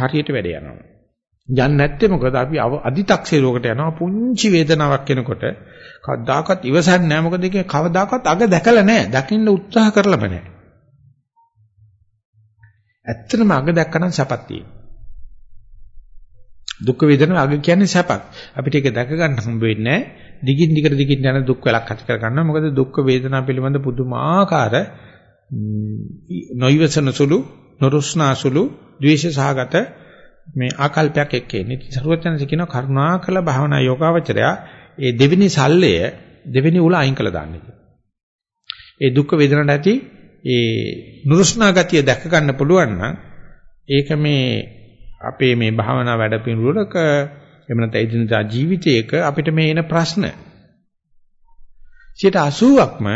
හරියට වැඩ යනවා. යන්නේ නැත්තේ මොකද අපි අදි탁සේරුවකට යනවා පුංචි වේදනාවක් එනකොට කවදාකවත් ඉවසන්නේ නැහැ මොකද ඒකේ කවදාකවත් අග දැකලා නැහැ දකින්න උත්සාහ කරලම නැහැ. ඇත්තටම අග දැක්කනම් සැපක් තියෙනවා. දුක් වේදනාව අග කියන්නේ සැපක්. අපිට ඒක දැක ගන්න හම්බ වෙන්නේ නැහැ. දිගින් දිගට දිගින් යන දුක් වලක් ඇති කර ගන්නවා. මොකද දුක් වේදනා පිළිබඳ පුදුමාකාර නොයවසන සුළු නොරුස්නා සුළු ද්වේෂ සහගත මේ ආකල්පයක් එක්ක එන්නේ. සරුවචනසේ කියන කරුණාකල භාවනා යෝගාවචරය ඒ දෙවෙනි සල්ලය දෙවෙනි උල අයින් කළා දාන්නේ. ඒ දුක් වේදනට ඇති ඒ නුරුස්නා ගතිය දැක ගන්න පුළුවන් නම් ඒක මේ අපේ මේ භාවනා වැඩපිළිවෙලක එහෙම නැත්නම් එදිනදා ජීවිතයක අපිට මේ එන ප්‍රශ්න 80%ක්ම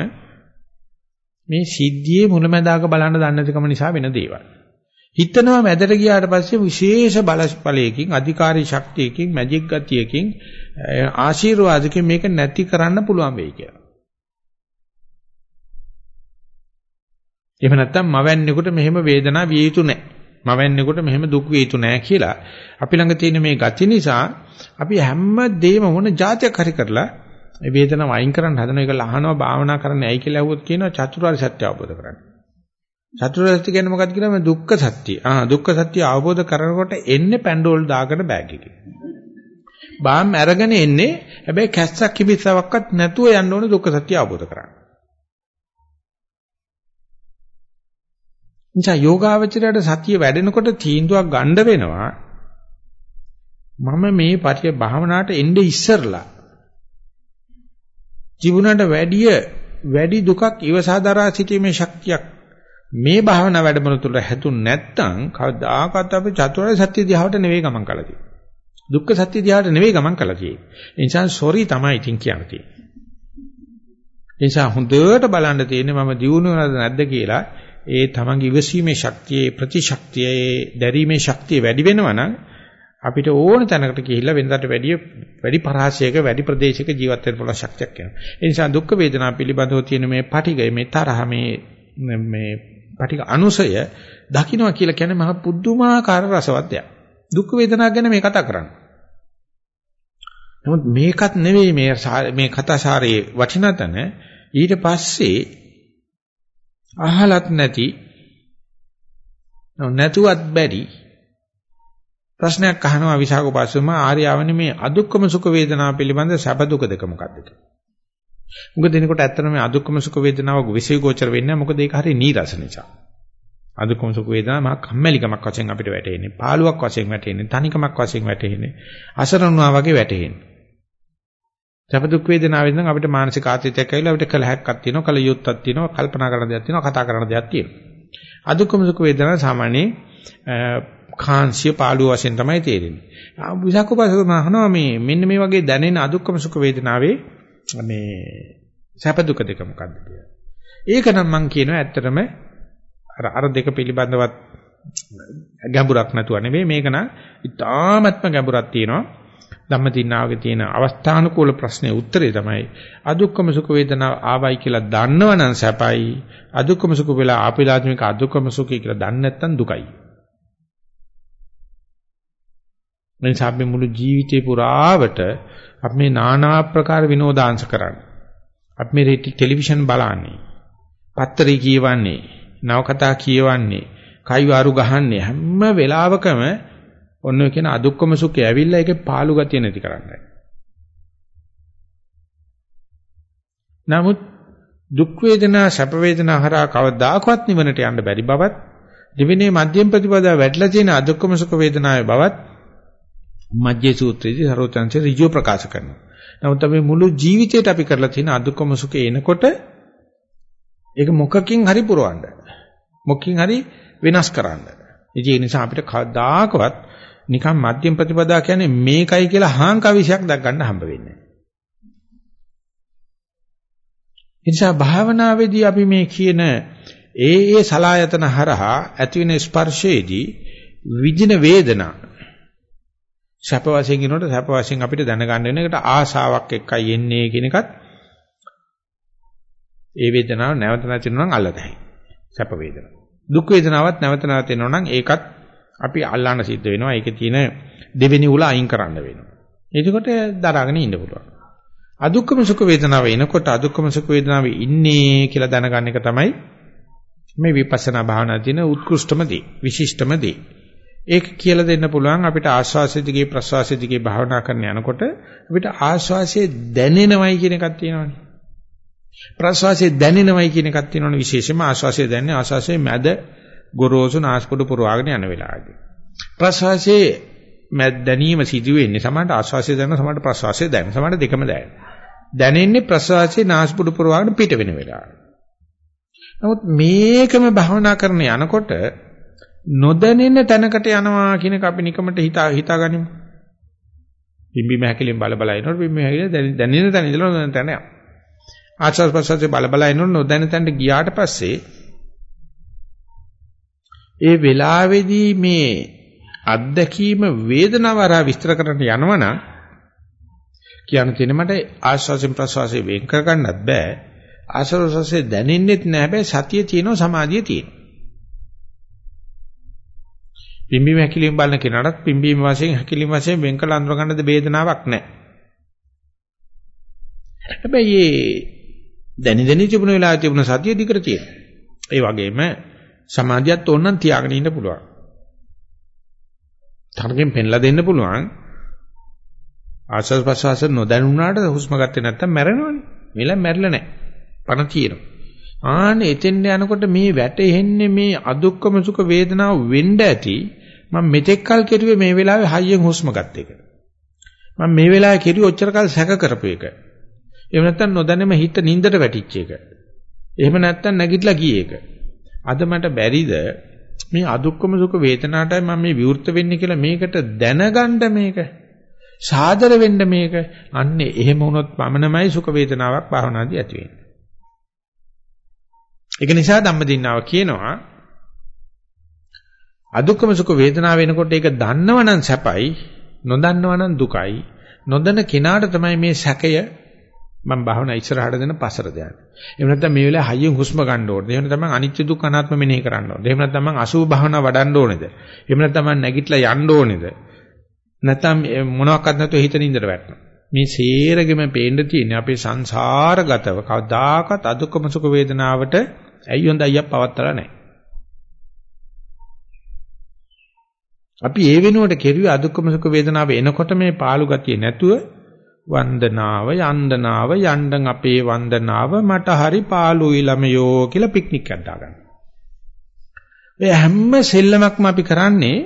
මේ සිද්ධියේ මුලැමැදාක බලන්න දන්නේ නැතිකම නිසා වෙන දේවල්. හිතනවා මැදට ගියාට පස්සේ විශේෂ බලපලයකින් අධිකාරී ශක්තියකින් මැජික් ගතියකින් ආශිර්වාදකින් මේක නැති කරන්න පුළුවන් වෙයි කියලා. එහෙම නැත්නම් මවන්නේකට මෙහෙම වේදනාව විය යුතු නැහැ. මවන්නේකට මෙහෙම දුක් විය යුතු නැහැ කියලා අපි ළඟ තියෙන මේ ගති නිසා අපි හැම දෙයක්ම මොන જાතියක් හරි කරලා මේ වේදනාව වයින් කරන්න හදන එක ලහනවා භාවනා කරන්න ඇයි කියලා අහුවොත් කියනවා චතුරාර්ය සත්‍ය අවබෝධ කරගන්න. චතුරාර්ය සත්‍ය කියන්නේ මොකක්ද කියලා මේ දුක්ඛ සත්‍ය. ආ දුක්ඛ සත්‍ය අවබෝධ කරනකොට එන්නේ පැන්ඩෝල් දාගෙන බෑග් එකේ. බාම් අරගෙන එන්නේ හැබැයි කැස්සක් කිවිස්සාවක්වත් නැතුව යන්න ඕනේ දුක්ඛ සත්‍ය අවබෝධ කරගන්න. නිසා යෝගාවචරයට සතිය වැඩෙනකොට තීන්දුවක් ගන්න වෙනවා මම මේ පරිය භාවනාවට එන්නේ ඉස්සරලා ජීවුණට වැඩිය වැඩි දුකක් ඉවසා දරා සිටීමේ ශක්තියක් මේ භාවනා වැඩමුළු තුළ හැතුන් නැත්නම් කවදාකවත් අපි චතුරාර්ය සත්‍ය දිහාවට නෙවෙයි ගමන් කළා තියෙන්නේ. දුක්ඛ සත්‍ය දිහාවට නෙවෙයි ගමන් කළා තියෙන්නේ. ඒ නිසා සෝරි තමයි ඉතින් කියන්නේ. ඒ නිසා හොඳට බලන්න තියෙන්නේ මම දියුණු වෙනවද නැද්ද කියලා ඒ තමන්ගේ ඉවසීමේ ශක්තියේ ප්‍රතිශක්තියේ දැරීමේ ශක්තිය වැඩි වෙනවා නම් අපිට ඕන තැනකට ගිහිල්ලා වෙනදාට වැඩිය වැඩි පරාසයක වැඩි ප්‍රදේශයක ජීවත් වෙන්න පුළුවන් ශක්තියක් එනවා. ඒ නිසා දුක් වේදනා පිළිබඳව තියෙන මේ පටිගය මේ තරහ මේ මේ පටික අනුසය දකින්නවා කියලා කියන්නේ මහ පුදුමාකාර රසවත් දෙයක්. දුක් වේදනා ගැන මේ කතා කරන්නේ. නමුත් මේකත් නෙවෙයි මේ මේ කතාසාරයේ වටිනතන ඊට පස්සේ අහලත් නැති නැතුවත් බැරි ප්‍රශ්නයක් අහනවා විසාක පාසුම ආර්යවනි මේ අදුක්කම සුඛ වේදනා පිළිබඳ සැප දුක දෙක මොකක්ද කියලා. මොකද දිනකොට ඇත්තටම මේ අදුක්කම සුඛ වේදනාව විශේෂෝචර වෙන්නේ මොකද ඒක හරිය නීරස නිසා. අදුක්කම සුඛ වේදනාව මහා කම්මැලිකමක් වශයෙන් අපිට වැටෙන්නේ, පාළුවක් වශයෙන් වැටෙන්නේ, තනිකමක් වශයෙන් වැටෙන්නේ, අසරණුවා වගේ වැටෙන්නේ. සැප දුක් වේදනාවෙන් නම් අපිට මානසික ආතතියක් ඇවිල්ලා අපිට කලහයක්ක් තියෙනවා, කල යුත්තක් තියෙනවා, කල්පනා කරන දෙයක් තියෙනවා, කතා කරන දෙයක් තියෙනවා. අදුක්කම සුඛ වේදනාව සාමාන්‍යයෙන් කාංශය පාළුව වශයෙන් තමයි තේරෙන්නේ. විසක්කපසක අහනවා මේ මෙන්න මේ වගේ දැනෙන අදුක්කම සුඛ වේදනාවේ මේ සැප දුක දෙක මොකක්ද කියලා. ඒක නම් මම කියනවා ඇත්තටම අර අර දෙක පිළිබඳවත් ගැඹුරක් නැතුව නෙවෙයි මේක නම් ඉතාමත්ම ගැඹුරක් තියෙනවා. ධම්මදින්නාවගේ තියෙන අවස්ථානුකූල ප්‍රශ්නේ උත්තරේ තමයි අදුක්කම සුඛ වේදනාව ආවයි කියලා දන්නවනම් සැපයි අදුක්කම සුඛ වෙලා ආපිලාත්මික අදුක්කම සුඛයි කියලා දන්නේ නැත්නම් දුකයි. නිසා අපි මුළු ජීවිතේ පුරාවට අපි මේ নানা ආකාර විනෝදාංශ කරන්නේ. අපි මේ ටෙලිවිෂන් බලන්නේ. පත්තරේ කියවන්නේ. නවකතා කියවන්නේ. කයිවාරු ගහන්නේ හැම වෙලාවකම ඔන්න ඔය කියන අදුක්කම සුඛය ඇවිල්ලා ඒකේ පාළු ගතිය නැති කරන්නයි. නමුත් දුක් වේදනා සැප වේදනා හරහා කවදාකවත් නිවනට යන්න බැරි බවත් දෙවෙනි මධ්‍යම ප්‍රතිපදාව වැටලා තියෙන අදුක්කම සුඛ වේදනාවේ බවත් මජ්ජේ සූත්‍රයේදී සරෝජංශ ඍජුව ප්‍රකාශ කරනවා. නමුත් අපි මුළු ජීවිතේට අපි කරලා තියෙන අදුක්කම සුඛේ එනකොට ඒක මොකකින් හරි පුරවන්න. මොකකින් හරි වෙනස් කරන්න. ඒ නිසා අපිට කවදාකවත් නිකන් මධ්‍යම ප්‍රතිපදා කියන්නේ මේකයි කියලා හාංකවිෂයක් දක් ගන්න හම්බ වෙන්නේ නැහැ. නිසා භාවනාවේදී අපි මේ කියන ඒ ඒ සලායතන හරහා ඇතිවෙන ස්පර්ශයේදී විදින වේදනා සැප වශයෙන් කියනකොට සැප වශයෙන් අපිට දැනගන්න වෙන එකට ආශාවක් එක්කයි එන්නේ කියන එකත් ඒ වේදනාව නැවත නැති වෙනවා නම් අල්ලතයි. සැප වේදනාව. දුක් වේදනාවත් නැවත නැවත එනවා නම් ඒකත් අපි අල්ලන්න සිද්ධ වෙනවා. ඒකේ තියෙන දෙවෙනි උල අයින් කරන්න වෙනවා. එතකොට දරාගෙන ඉන්න පුළුවන්. අදුක්කම සුඛ වේදනාව එනකොට අදුක්කම සුඛ වේදනාවේ ඉන්නේ කියලා දැනගන්න එක තමයි මේ විපස්සනා භාවනා තියෙන උත්කෘෂ්ඨම දේ, විශිෂ්ටම දේ. ඒක කියලා දෙන්න පුළුවන් අපිට ආස්වාසය දිගේ ප්‍රස්වාසය දිගේ භාවනා කරන යනකොට අපිට ආස්වාසයේ දැනෙනවයි කියන එකක් තියෙනවනේ. ප්‍රස්වාසයේ දැනෙනවයි කියන එකක් තියෙනවනේ විශේෂයෙන්ම ආස්වාසයේ දැනෙන ආස්වාසයේ මැද ගොරෝසු නාස්පුඩු පුරවාගෙන යන වෙලාවදී. ප්‍රස්වාසයේ මැද දැනීම සිදු වෙන්නේ සමහරට ආස්වාසයේ දැනෙන සමහරට ප්‍රස්වාසයේ දැනෙන සමහරට දෙකම දැනෙන. දැනෙන්නේ ප්‍රස්වාසයේ නාස්පුඩු පුරවාගෙන පිට වෙන වෙලාවට. නමුත් මේකම භවනා කරන යනකොට නොදැනෙන තැනකට යනවා කියන එක අපි නිකමට හිතා හිතාගනිමු. පිම්බි මහකලින් බල බල එනකොට පිම්බි මහකලින් දැනෙන තැන ඉඳලා නොදැනෙන තැන යනවා. ආචාර ප්‍රසාරේ බල බල එනකොට නොදැනෙන තැනට ගියාට පස්සේ ඒ වෙලාවේදී මේ අත්දැකීම වේදනාව හරහා විස්තර කරන්න යනවනම් කියන්න තියෙන මට ආශ්වාසයෙන් ප්‍රශ්වාසයෙන් වෙන් කර ගන්නත් බෑ ආශ්වාසයෙන් දැනෙන්නෙත් නෑ හැබැයි සතිය තියෙනවා සමාධිය තියෙනවා පිම්බීම හැකිලිම බලන කෙනාටත් පිම්බීම වශයෙන් හැකිලිම වශයෙන් වෙන් කළ අඳුර ගන්නද වේදනාවක් නෑ හැබැයි මේ දැනි දැනි තිබුණ වෙලාවේ තිබුණ සතිය දිගට තියෙනවා ඒ වගේම සමාධියත් ඕනනම් තියාගෙන ඉන්න පුළුවන්. තරගෙන් පෙන්ලා දෙන්න පුළුවන්. ආශ්වාස ප්‍රශ්වාස නොදැනුණාට හුස්ම ගත්තේ නැත්තම් මැරෙනවනේ. මෙලා මැරිලා නැහැ. පණ තියෙනවා. ආනේ එතෙන් යනකොට මේ වැටෙන්නේ මේ අදුක්කම සුඛ වේදනාව වෙන්න ඇති මම මෙතෙක් කල් කෙරුවේ මේ වෙලාවේ හයියෙන් හුස්ම ගත්ත එක. මම මේ වෙලාවේ කෙරුවේ ඔච්චර කල් සැක කරපු එක. එහෙම නැත්නම් නොදැනෙම හිත නින්දට වැටිච්ච එක. එහෙම නැත්නම් නැගිටලා ගියේ එක. අද මට බැරිද මේ අදුක්කම සුඛ වේදනාටයි මම මේ විවෘත වෙන්නේ කියලා මේකට දැනගන්න මේක සාදර වෙන්න මේක අන්නේ එහෙම වුණොත් පමණමයි සුඛ වේදනාවක් භාවනාදී ඇති වෙන්නේ. ඒක නිසා ධම්මදින්නාව කියනවා අදුක්කම සුඛ වේදනාව වෙනකොට ඒක දන්නවනම් සැපයි නොදන්නවනම් දුකයි නොදන්න කෙනාට තමයි මේ සැකය මම භාවනා ඉස්සරහට දෙන පසර දයන්නේ. එහෙම නැත්නම් මේ වෙලාවේ හයියෙන් හුස්ම ගන්න ඕනේ. එහෙම නැත්නම් මම අනිත්‍ය දුක්ඛ අනාත්ම මෙනෙහි කරන්න ඕනේ. එහෙම නැත්නම් මම අසුභ භාවනා වඩන්න ඕනේද? එහෙම නැත්නම් මම නැගිටලා යන්න ඕනේද? නැත්නම් මොනවාක්වත් නැතුව හිත නින්දට වැටෙනවා. මේ සේරගෙම පේන්න තියෙන්නේ අපේ සංසාරගතව කවදාකවත් අදුක්කම සුඛ වේදනාවට ඇයි හොඳ අයියක් පවත්තලා නැහැ. අපි ඒ වෙනුවට කෙරුවේ අදුක්කම සුඛ වේදනාව එනකොට මේ පාළු ගතිය නැතුව වන්දනාව යන්දනාව යණ්ඩන් අපේ වන්දනාව මට හරි පාළුයි ළමයෝ කියලා පික්නික් එකක් දාගන්න. ඔය හැම සෙල්ලමක්ම අපි කරන්නේ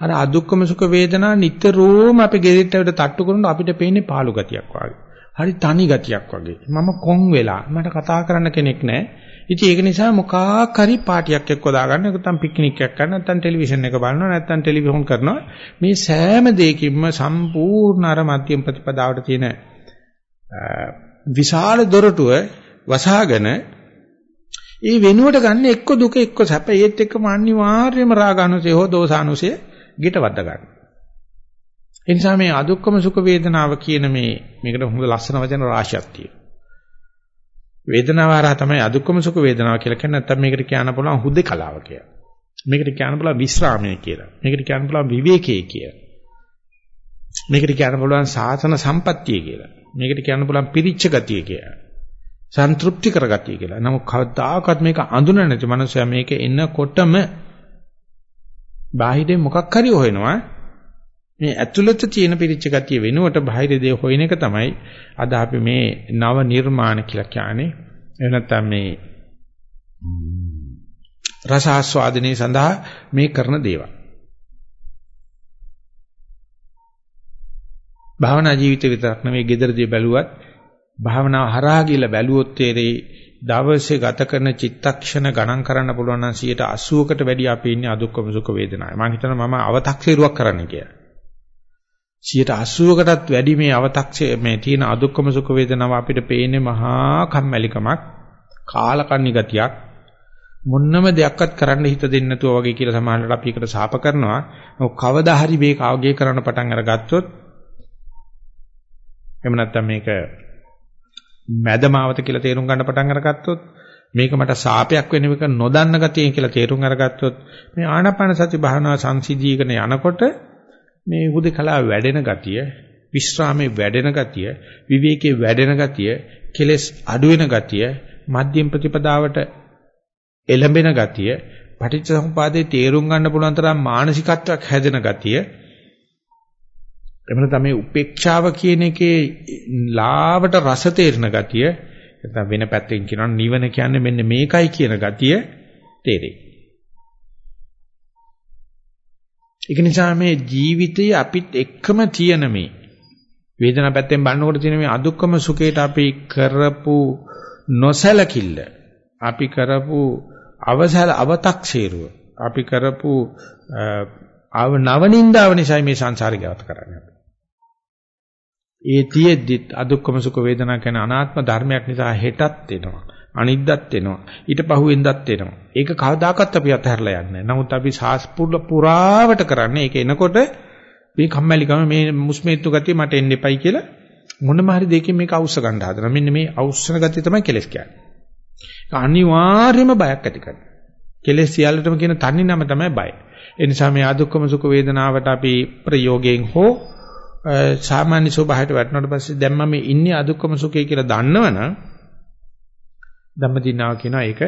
අර අදුක්කම සුඛ වේදනා නිතරම අපි ගෙදරට තට්ටු කරනකොට අපිට පේන්නේ පාළු ගතියක් වගේ. හරි තනි ගතියක් වගේ. මම කොන් වෙලා මට කතා කරන්න කෙනෙක් නැහැ. ඉතින් ඒක නිසා මොකක් හරි පාටියක් එක්ක දාගන්න නැත්නම් පික්නික් එකක් කරන්න නැත්නම් ටෙලිවිෂන් එක බලනවා නැත්නම් ටෙලිවිෂන් කරනවා මේ සෑම දෙයකින්ම සම්පූර්ණ අර මධ්‍යම ප්‍රතිපදාවට තියෙන විශාල දොරටුව වසහාගෙන ඒ වෙනුවට ගන්න එක්ක දුක එක්ක සැප ඒත් එක්කම අනිවාර්යයෙන්ම රාගානුසය හෝ දෝසානුසය ගිට වද්ද ගන්න. ඒ නිසා මේ අදුක්කම සුඛ වේදනාව කියන මේ මේකට හොඳ ලස්සන වචන රාශියක් තියෙනවා. වේදනාව හරහා තමයි අදුක්කම සුඛ වේදනාව කියලා කියන්නේ නැත්නම් මේකට කියන්න පුළුවන් හුදේකලාව කියලා. මේකට කියන්න පුළුවන් විස්රාමය කියලා. මේකට කියන්න පුළුවන් විවේකයේ කියලා. මේකට කියන්න පුළුවන් සාසන සම්පත්තිය කියලා. මේකට කියන්න පුළුවන් පිරිච්ච ගතිය කියලා. සන්තුෂ්ටි කරගතිය කියලා. නමුත් කවදාකවත් මේක අඳුන නැති මනුස්සයා මේක එනකොටම බාහිරේ මොකක් හරි හොයනවා. මේ ඇතුළත තියෙන පිරිච්ච ගතිය වෙනුවට බාහිර දේ හොයන එක තමයි අද අපි මේ නව නිර්මාණ කියලා කියන්නේ. එහෙම නැත්නම් මේ රස ආස්වාදනයේ සඳහා මේ කරන දේවල්. භාවනා ජීවිත විතරක් නෙවෙයි gederදී බැලුවත් භාවනාව හරහා ගිහිල්ලා බැලුවොත් තේරෙයි දවසේ ගත කරන චිත්තක්ෂණ ගණන් කරන්න පුළුවන් නම් 80කට වැඩිය අපි ඉන්නේ අදුක්කම සුඛ වේදනාවේ. මම හිතනවා මම අව탁සීරුවක් කරන්න කියලා. 80කටත් වැඩි මේ අව탁සේ මේ තියෙන අදුක්කම සුඛ වේදනාව අපිට පේන්නේ මහා කම්මැලිකමක් කාලකන්ණි ගතියක්. මොන්නම දෙයක්වත් කරන්න හිත දෙන්නේ නැතුව වගේ කියලා සමානලට අපි එකට සාප කරනවා. කවදා හරි මේක අවගේ කරන්න පටන් අරගත්තොත් එහෙම නැත්නම් මේක මැදමාවත කියලා තේරුම් ගන්න පටන් අරගත්තොත් මේක මට සාපයක් වෙන එක නොදන්න ගතිය කියලා තේරුම් අරගත්තොත් මේ ආනාපාන සති භාවනාව සංසිධීකරණ යනකොට මේ හුදකලා වැඩෙන ගතිය, විශ්‍රාමයේ වැඩෙන ගතිය, විවේකයේ වැඩෙන ගතිය, කෙලස් අඩු වෙන ගතිය, මධ්‍යම ප්‍රතිපදාවට එළඹෙන ගතිය, පටිච්චසමුපාදයේ තේරුම් ගන්න පුළුවන් තරම් මානසිකත්වයක් හැදෙන ගතිය, එමෙන්න තමයි උපේක්ෂාව කියන එකේ ලාවට රස තේරෙන ගතිය, නැත්නම් වෙන පැත්තකින් කියනවා නිවන කියන්නේ මෙන්න මේකයි කියන ගතිය තේරෙයි. ඒක නිසා මේ ජීවිතයේ අපිත් එක්කම තියෙන මේ වේදනාව පැත්තෙන් බලනකොට තියෙන මේ අදුක්කම සුඛයට අපි කරපු නොසලකිල්ල අපි කරපු අවසල අව탁සීරුව අපි කරපු ආව නවනින්දාව නිසා මේ සංසාරේ ගත කරන්නේ. ඒ තියෙද්දි අදුක්කම සුඛ වේදනා කියන අනාත්ම ධර්මයක් නිසා හෙටත් එනවා. අනිද්දත් එනවා. ඊට පහුවෙන්දත් එනවා. ඒක කවදාකවත් අපි අතහැරලා යන්නේ නැහැ. නමුත් අපි සාස්පුර පුරාවට කරන්නේ ඒක එනකොට මේ කම්මැලිකම මේ මුස්මේත්තු ගතිය මට එන්න එපයි කියලා මොනම හරි දෙයකින් මේක අවශ්‍ය ගන්න හදනවා. මෙන්න මේ අවශ්‍යන ගතිය තමයි කෙලස් කියන්නේ. අනිවාර්යයෙන්ම බයක් ඇති කරනවා. කෙලස් සියල්ලටම කියන තන්නේ නම තමයි බය. ඒ නිසා මේ ආදුක්කම සුඛ වේදනාවට අපි ප්‍රයෝගයෙන් හෝ සාමාන්‍ය ස්වභාවයට වැටෙනකොට පස්සේ දැන් මම ඉන්නේ අදුක්කම සුඛය කියලා දන්නවනම් ධම්මදිනාව කියනවා ඒක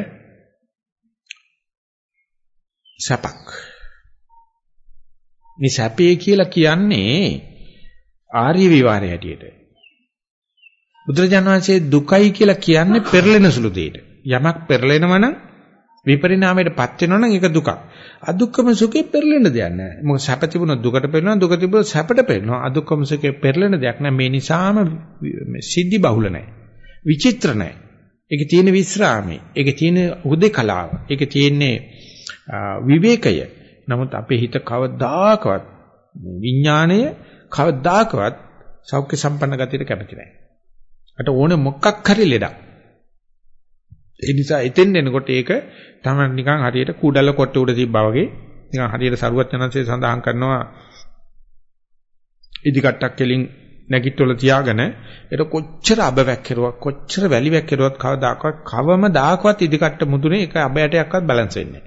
සැපක්. මේ සැපේ කියලා කියන්නේ ආර්ය විවරය හැටියට. බුදුරජාණන් වහන්සේ දුකයි කියලා කියන්නේ පෙරලෙන සුළු දෙයට. යමක් පෙරලෙනවා නම් විපරිණාමයටපත් වෙනවා නම් ඒක දුකක්. අදුක්කම සුඛේ පෙරලෙන දෙයක් නෑ. මොකද සැප තිබුණොත් දුකට පෙරලෙනවා, දුක තිබුණොත් සැපට පෙරලෙනවා. අදුක්කම සුඛේ පෙරලෙන දෙයක් නෑ. මේ නිසාම සිද්ධි බහුල නෑ. විචිත්‍ර නෑ. ඒකේ තියෙන විස්රාමේ, ඒකේ තියෙන හුදේකලාව, ඒකේ තියෙන්නේ විවේකය. නමුත් අපේ හිත කවදාකවත් විඥාණය කවදාකවත් සෞඛ්‍ය සම්පන්න ගතියට කැමති නැහැ. අට ඕනේ මොකක් හරි ලෙඩක්. ඒ නිසා එතෙන් එනකොට ඒක තමයි නිකන් හරියට කුඩල කොට උඩ තිබ්බා වගේ නිකන් හරියට සරුවත් යනන්සේ සඳහන් කරනවා ඉදිකට්ටක් කෙලින් නැගිටවල තියාගෙන ඒක කොච්චර අබවැක් කෙරුවක් කොච්චර වැලිවැක් කෙරුවත් කවදාකවත් කවම දාකවත් ඉදිකට්ට මුදුනේ ඒක අබයටයක්වත් බැලන්ස් වෙන්නේ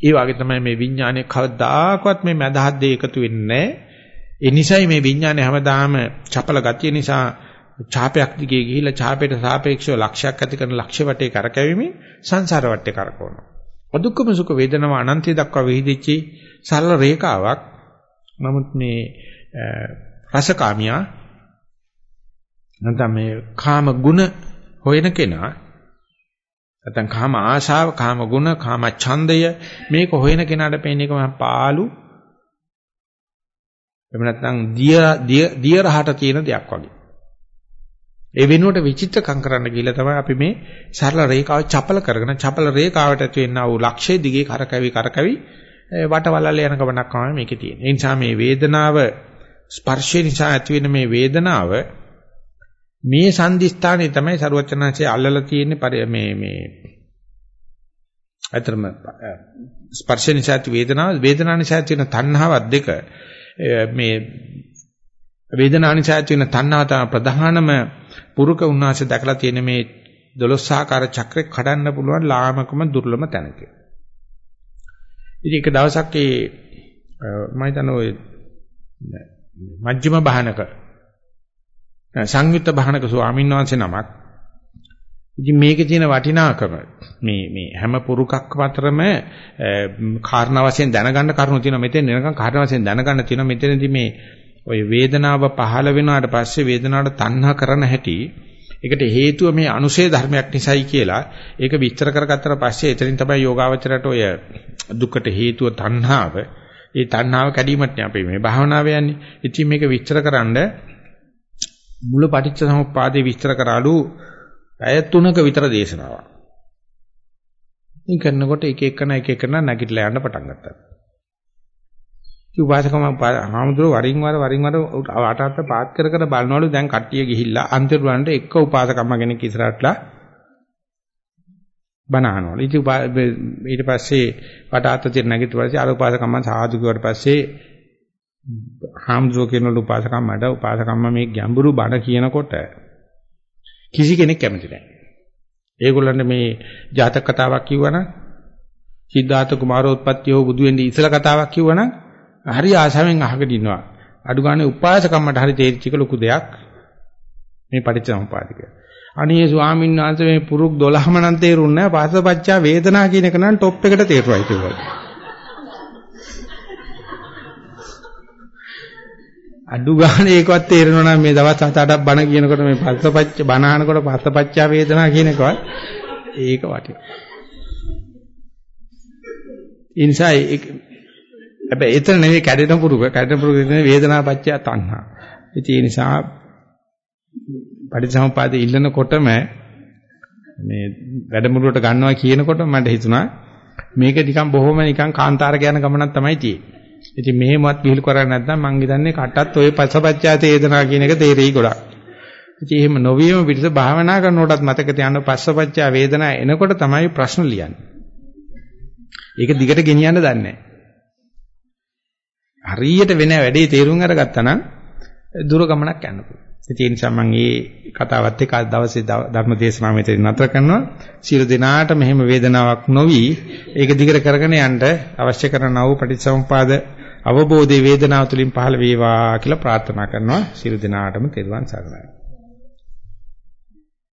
ඒ වගේ තමයි මේ විඥානයේ කවදාකවත් මේ මදහත් දෙය එකතු වෙන්නේ නැහැ ඒ නිසයි මේ විඥානය හැමදාම චපල ගතිය නිසා ඡාපයක් දිගේ ගිහිල්ලා ඡාපයට සාපේක්ෂව ලක්ෂයක් ඇති කරන ලක්ෂ්‍ය වටේ කරකැවීමෙන් සංසාර වටේ කරකවනවා. අදුක්කම සුඛ වේදනාව අනන්තය දක්වා විහිදිච්ච සරල රේඛාවක්. නමුත් මේ රසකාමියා නැත්නම් මේ කාම ගුණ හොයන කෙනා නැත්නම් කාම ආශාව, කාම ගුණ, කාම ඡන්දය මේක හොයන කෙනාට පේන එක මම පාළු එහෙම නැත්නම් දිය දිය රහට තියෙන දෙයක් වගේ. ඒ වෙනුවට විචිත්‍රකම් කරන්න ගිහිල්ලා තමයි අපි මේ සරල රේඛාව චපල කරගෙන චපල රේඛාවට ඇති වෙනා වූ ලක්ෂයේ දිගේ කරකැවි කරකැවි වටවලල්ල යන ගමනක් තමයි මේකේ තියෙන්නේ. ඒ නිසා මේ වේදනාව ස්පර්ශය නිසා ඇති වෙන මේ වේදනාව මේ සංදිස්ථානේ තමයි සරුවචනාංශයේ අල්ලලා තියෙන්නේ මේ මේ අතරම ස්පර්ශ නිසා ඇති වේදනාව වේදනා නිසා ඇති වෙන තණ්හාවක් දෙක මේ වේදනානිසායත් වෙන තණ්හාව තමයි ප්‍රධානම පුරුක උන්වහන්සේ දැකලා තියෙන මේ 12 ආකාර චක්‍රේ කඩන්න පුළුවන් ලාමකම දුර්ලභම තැනක. ඉතින් එක දවසක් ඒ මම හිතන්නේ ඔය මජ්ක්‍ධිම බහනක සංයුක්ත බහනක ස්වාමීන් වහන්සේ නමක්. ඉතින් මේකේ තියෙන වටිනාකම මේ මේ හැම පුරුකක් අතරම කාරණා වශයෙන් දැනගන්න කරුණු තියෙනවා. මෙතෙන් එනකන් කාරණා වශයෙන් දැනගන්න තියෙනවා. මෙතනදී මේ ওই වේදනාව පහළ වෙනාට පස්සේ වේදනාවට තණ්හා කරන හැටි ඒකට හේතුව මේ අනුශේ ධර්මයක් නිසායි කියලා ඒක විස්තර කරගත්තට පස්සේ එතනින් තමයි යෝගාවචරයට ඔය දුකට හේතුව තණ්හාව. ඒ තණ්හාව කැඩීමට අපි මේ භාවනාව යන්නේ. ඉතින් මේක විස්තරකරනද මුල පටිච්ච සමුප්පාදේ විස්තර කරාලු පැය තුනක විතර දේශනාවක්. ඉතින් කරනකොට එක එකන එක එකන නැගිටලා යන්න පටන් ගත්තා. උපාසකම හාමුදුරුව වරින් වර වරින් වර අටට පාත් කර කර බලනවලු දැන් කට්ටිය ගිහිල්ලා අන්තිම වරන්ට එක්ක උපාසකම්ම කෙනෙක් ඉස්සරහටලා බනහනවලු. ඉතින් ඊට පස්සේ වටාත් තිර නැගිට පස්සේ අර උපාසකම්ම සාදු කිව්වට පස්සේ හාමුදුරුව කියනවලු උපාසකම්මට උපාසකම්ම මේ ගැඹුරු බණ කියනකොට කිසි කෙනෙක් කැමති නැහැ. ඒගොල්ලන්ට මේ ජාතක කතාවක් කිව්වනම් සිද්ධාර්ථ කුමාරෝත්පත්තිය හෝ බුදු වෙන්නේ ඉස්සලා කතාවක් කිව්වනම් හරි ආසාවෙන් අහගෙන ඉන්නවා. අඩු ගානේ උපාසකම්මට හරි තේරිච්ච ලොකු දෙයක් මේ පටිච්චසමුපාදික. අනේ ස්වාමීන් වහන්සේ මේ පුරුක් 12ම නම් තේරුන්නේ නැහැ. පාසපච්චා වේදනා කියන එක නම් টොප් එකට තේරුවයි කියලා. අඩු ගානේ ඒකවත් තේරෙනවා නම් මේ දවස් 7-8ක් බණ කියනකොට මේ පස්සපච්ච බණ අහනකොට පස්සපච්චා වේදනා කියන එකවත් ඒක වටිනවා. ඒ නිසා හැබැයි එතන නෙවෙයි කැඩෙන පුරුක කැඩෙන පුරුක නෙවෙයි වේදනාපච්චය තණ්හා. ඉතින් ඒ නිසා පටිච්චසමුපාදේ ඉල්ලනකොටම මේ වැඩමුළුවට ගන්නවා කියනකොට මට හිතුණා මේක නිකන් බොහොම නිකන් කාන්තාරක යන ගමනක් තමයි තියෙන්නේ. ඉතින් මෙහෙමවත් විහිළු කරන්නේ නැත්නම් මං හිතන්නේ කටත් ඔය පසපච්චා තේදනා කියන එක තේරෙයි ගොඩක්. ඉතින් එහෙම නොවියම පිටස භාවනා කරනකොටත් මතක තියාගන්න පස්සපච්චා වේදනා එනකොට තමයි ප්‍රශ්න ලියන්නේ. ඒක දිගට ගෙනියන්න දන්නේ නැහැ. හරියට වෙන වැඩේ තේරුම් අරගත්තා නම් දුර ගමනක් යන්න පුළුවන්. ඒ නිසා මම මේ කතාවත් එක්ක අද දවසේ ධර්ම දේශනාව මෙතන නතර කරනවා. සියලු දෙනාට මෙහෙම වේදනාවක් නොවි ඒක දිගට කරගෙන යන්න අවශ්‍ය කරන වූ පටිච්චසමුපාද අවබෝධයේ වේදනාව තුලින් පහළ වේවා කියලා ප්‍රාර්ථනා කරනවා. සියලු දෙනාටම තෙරුවන් සරණයි.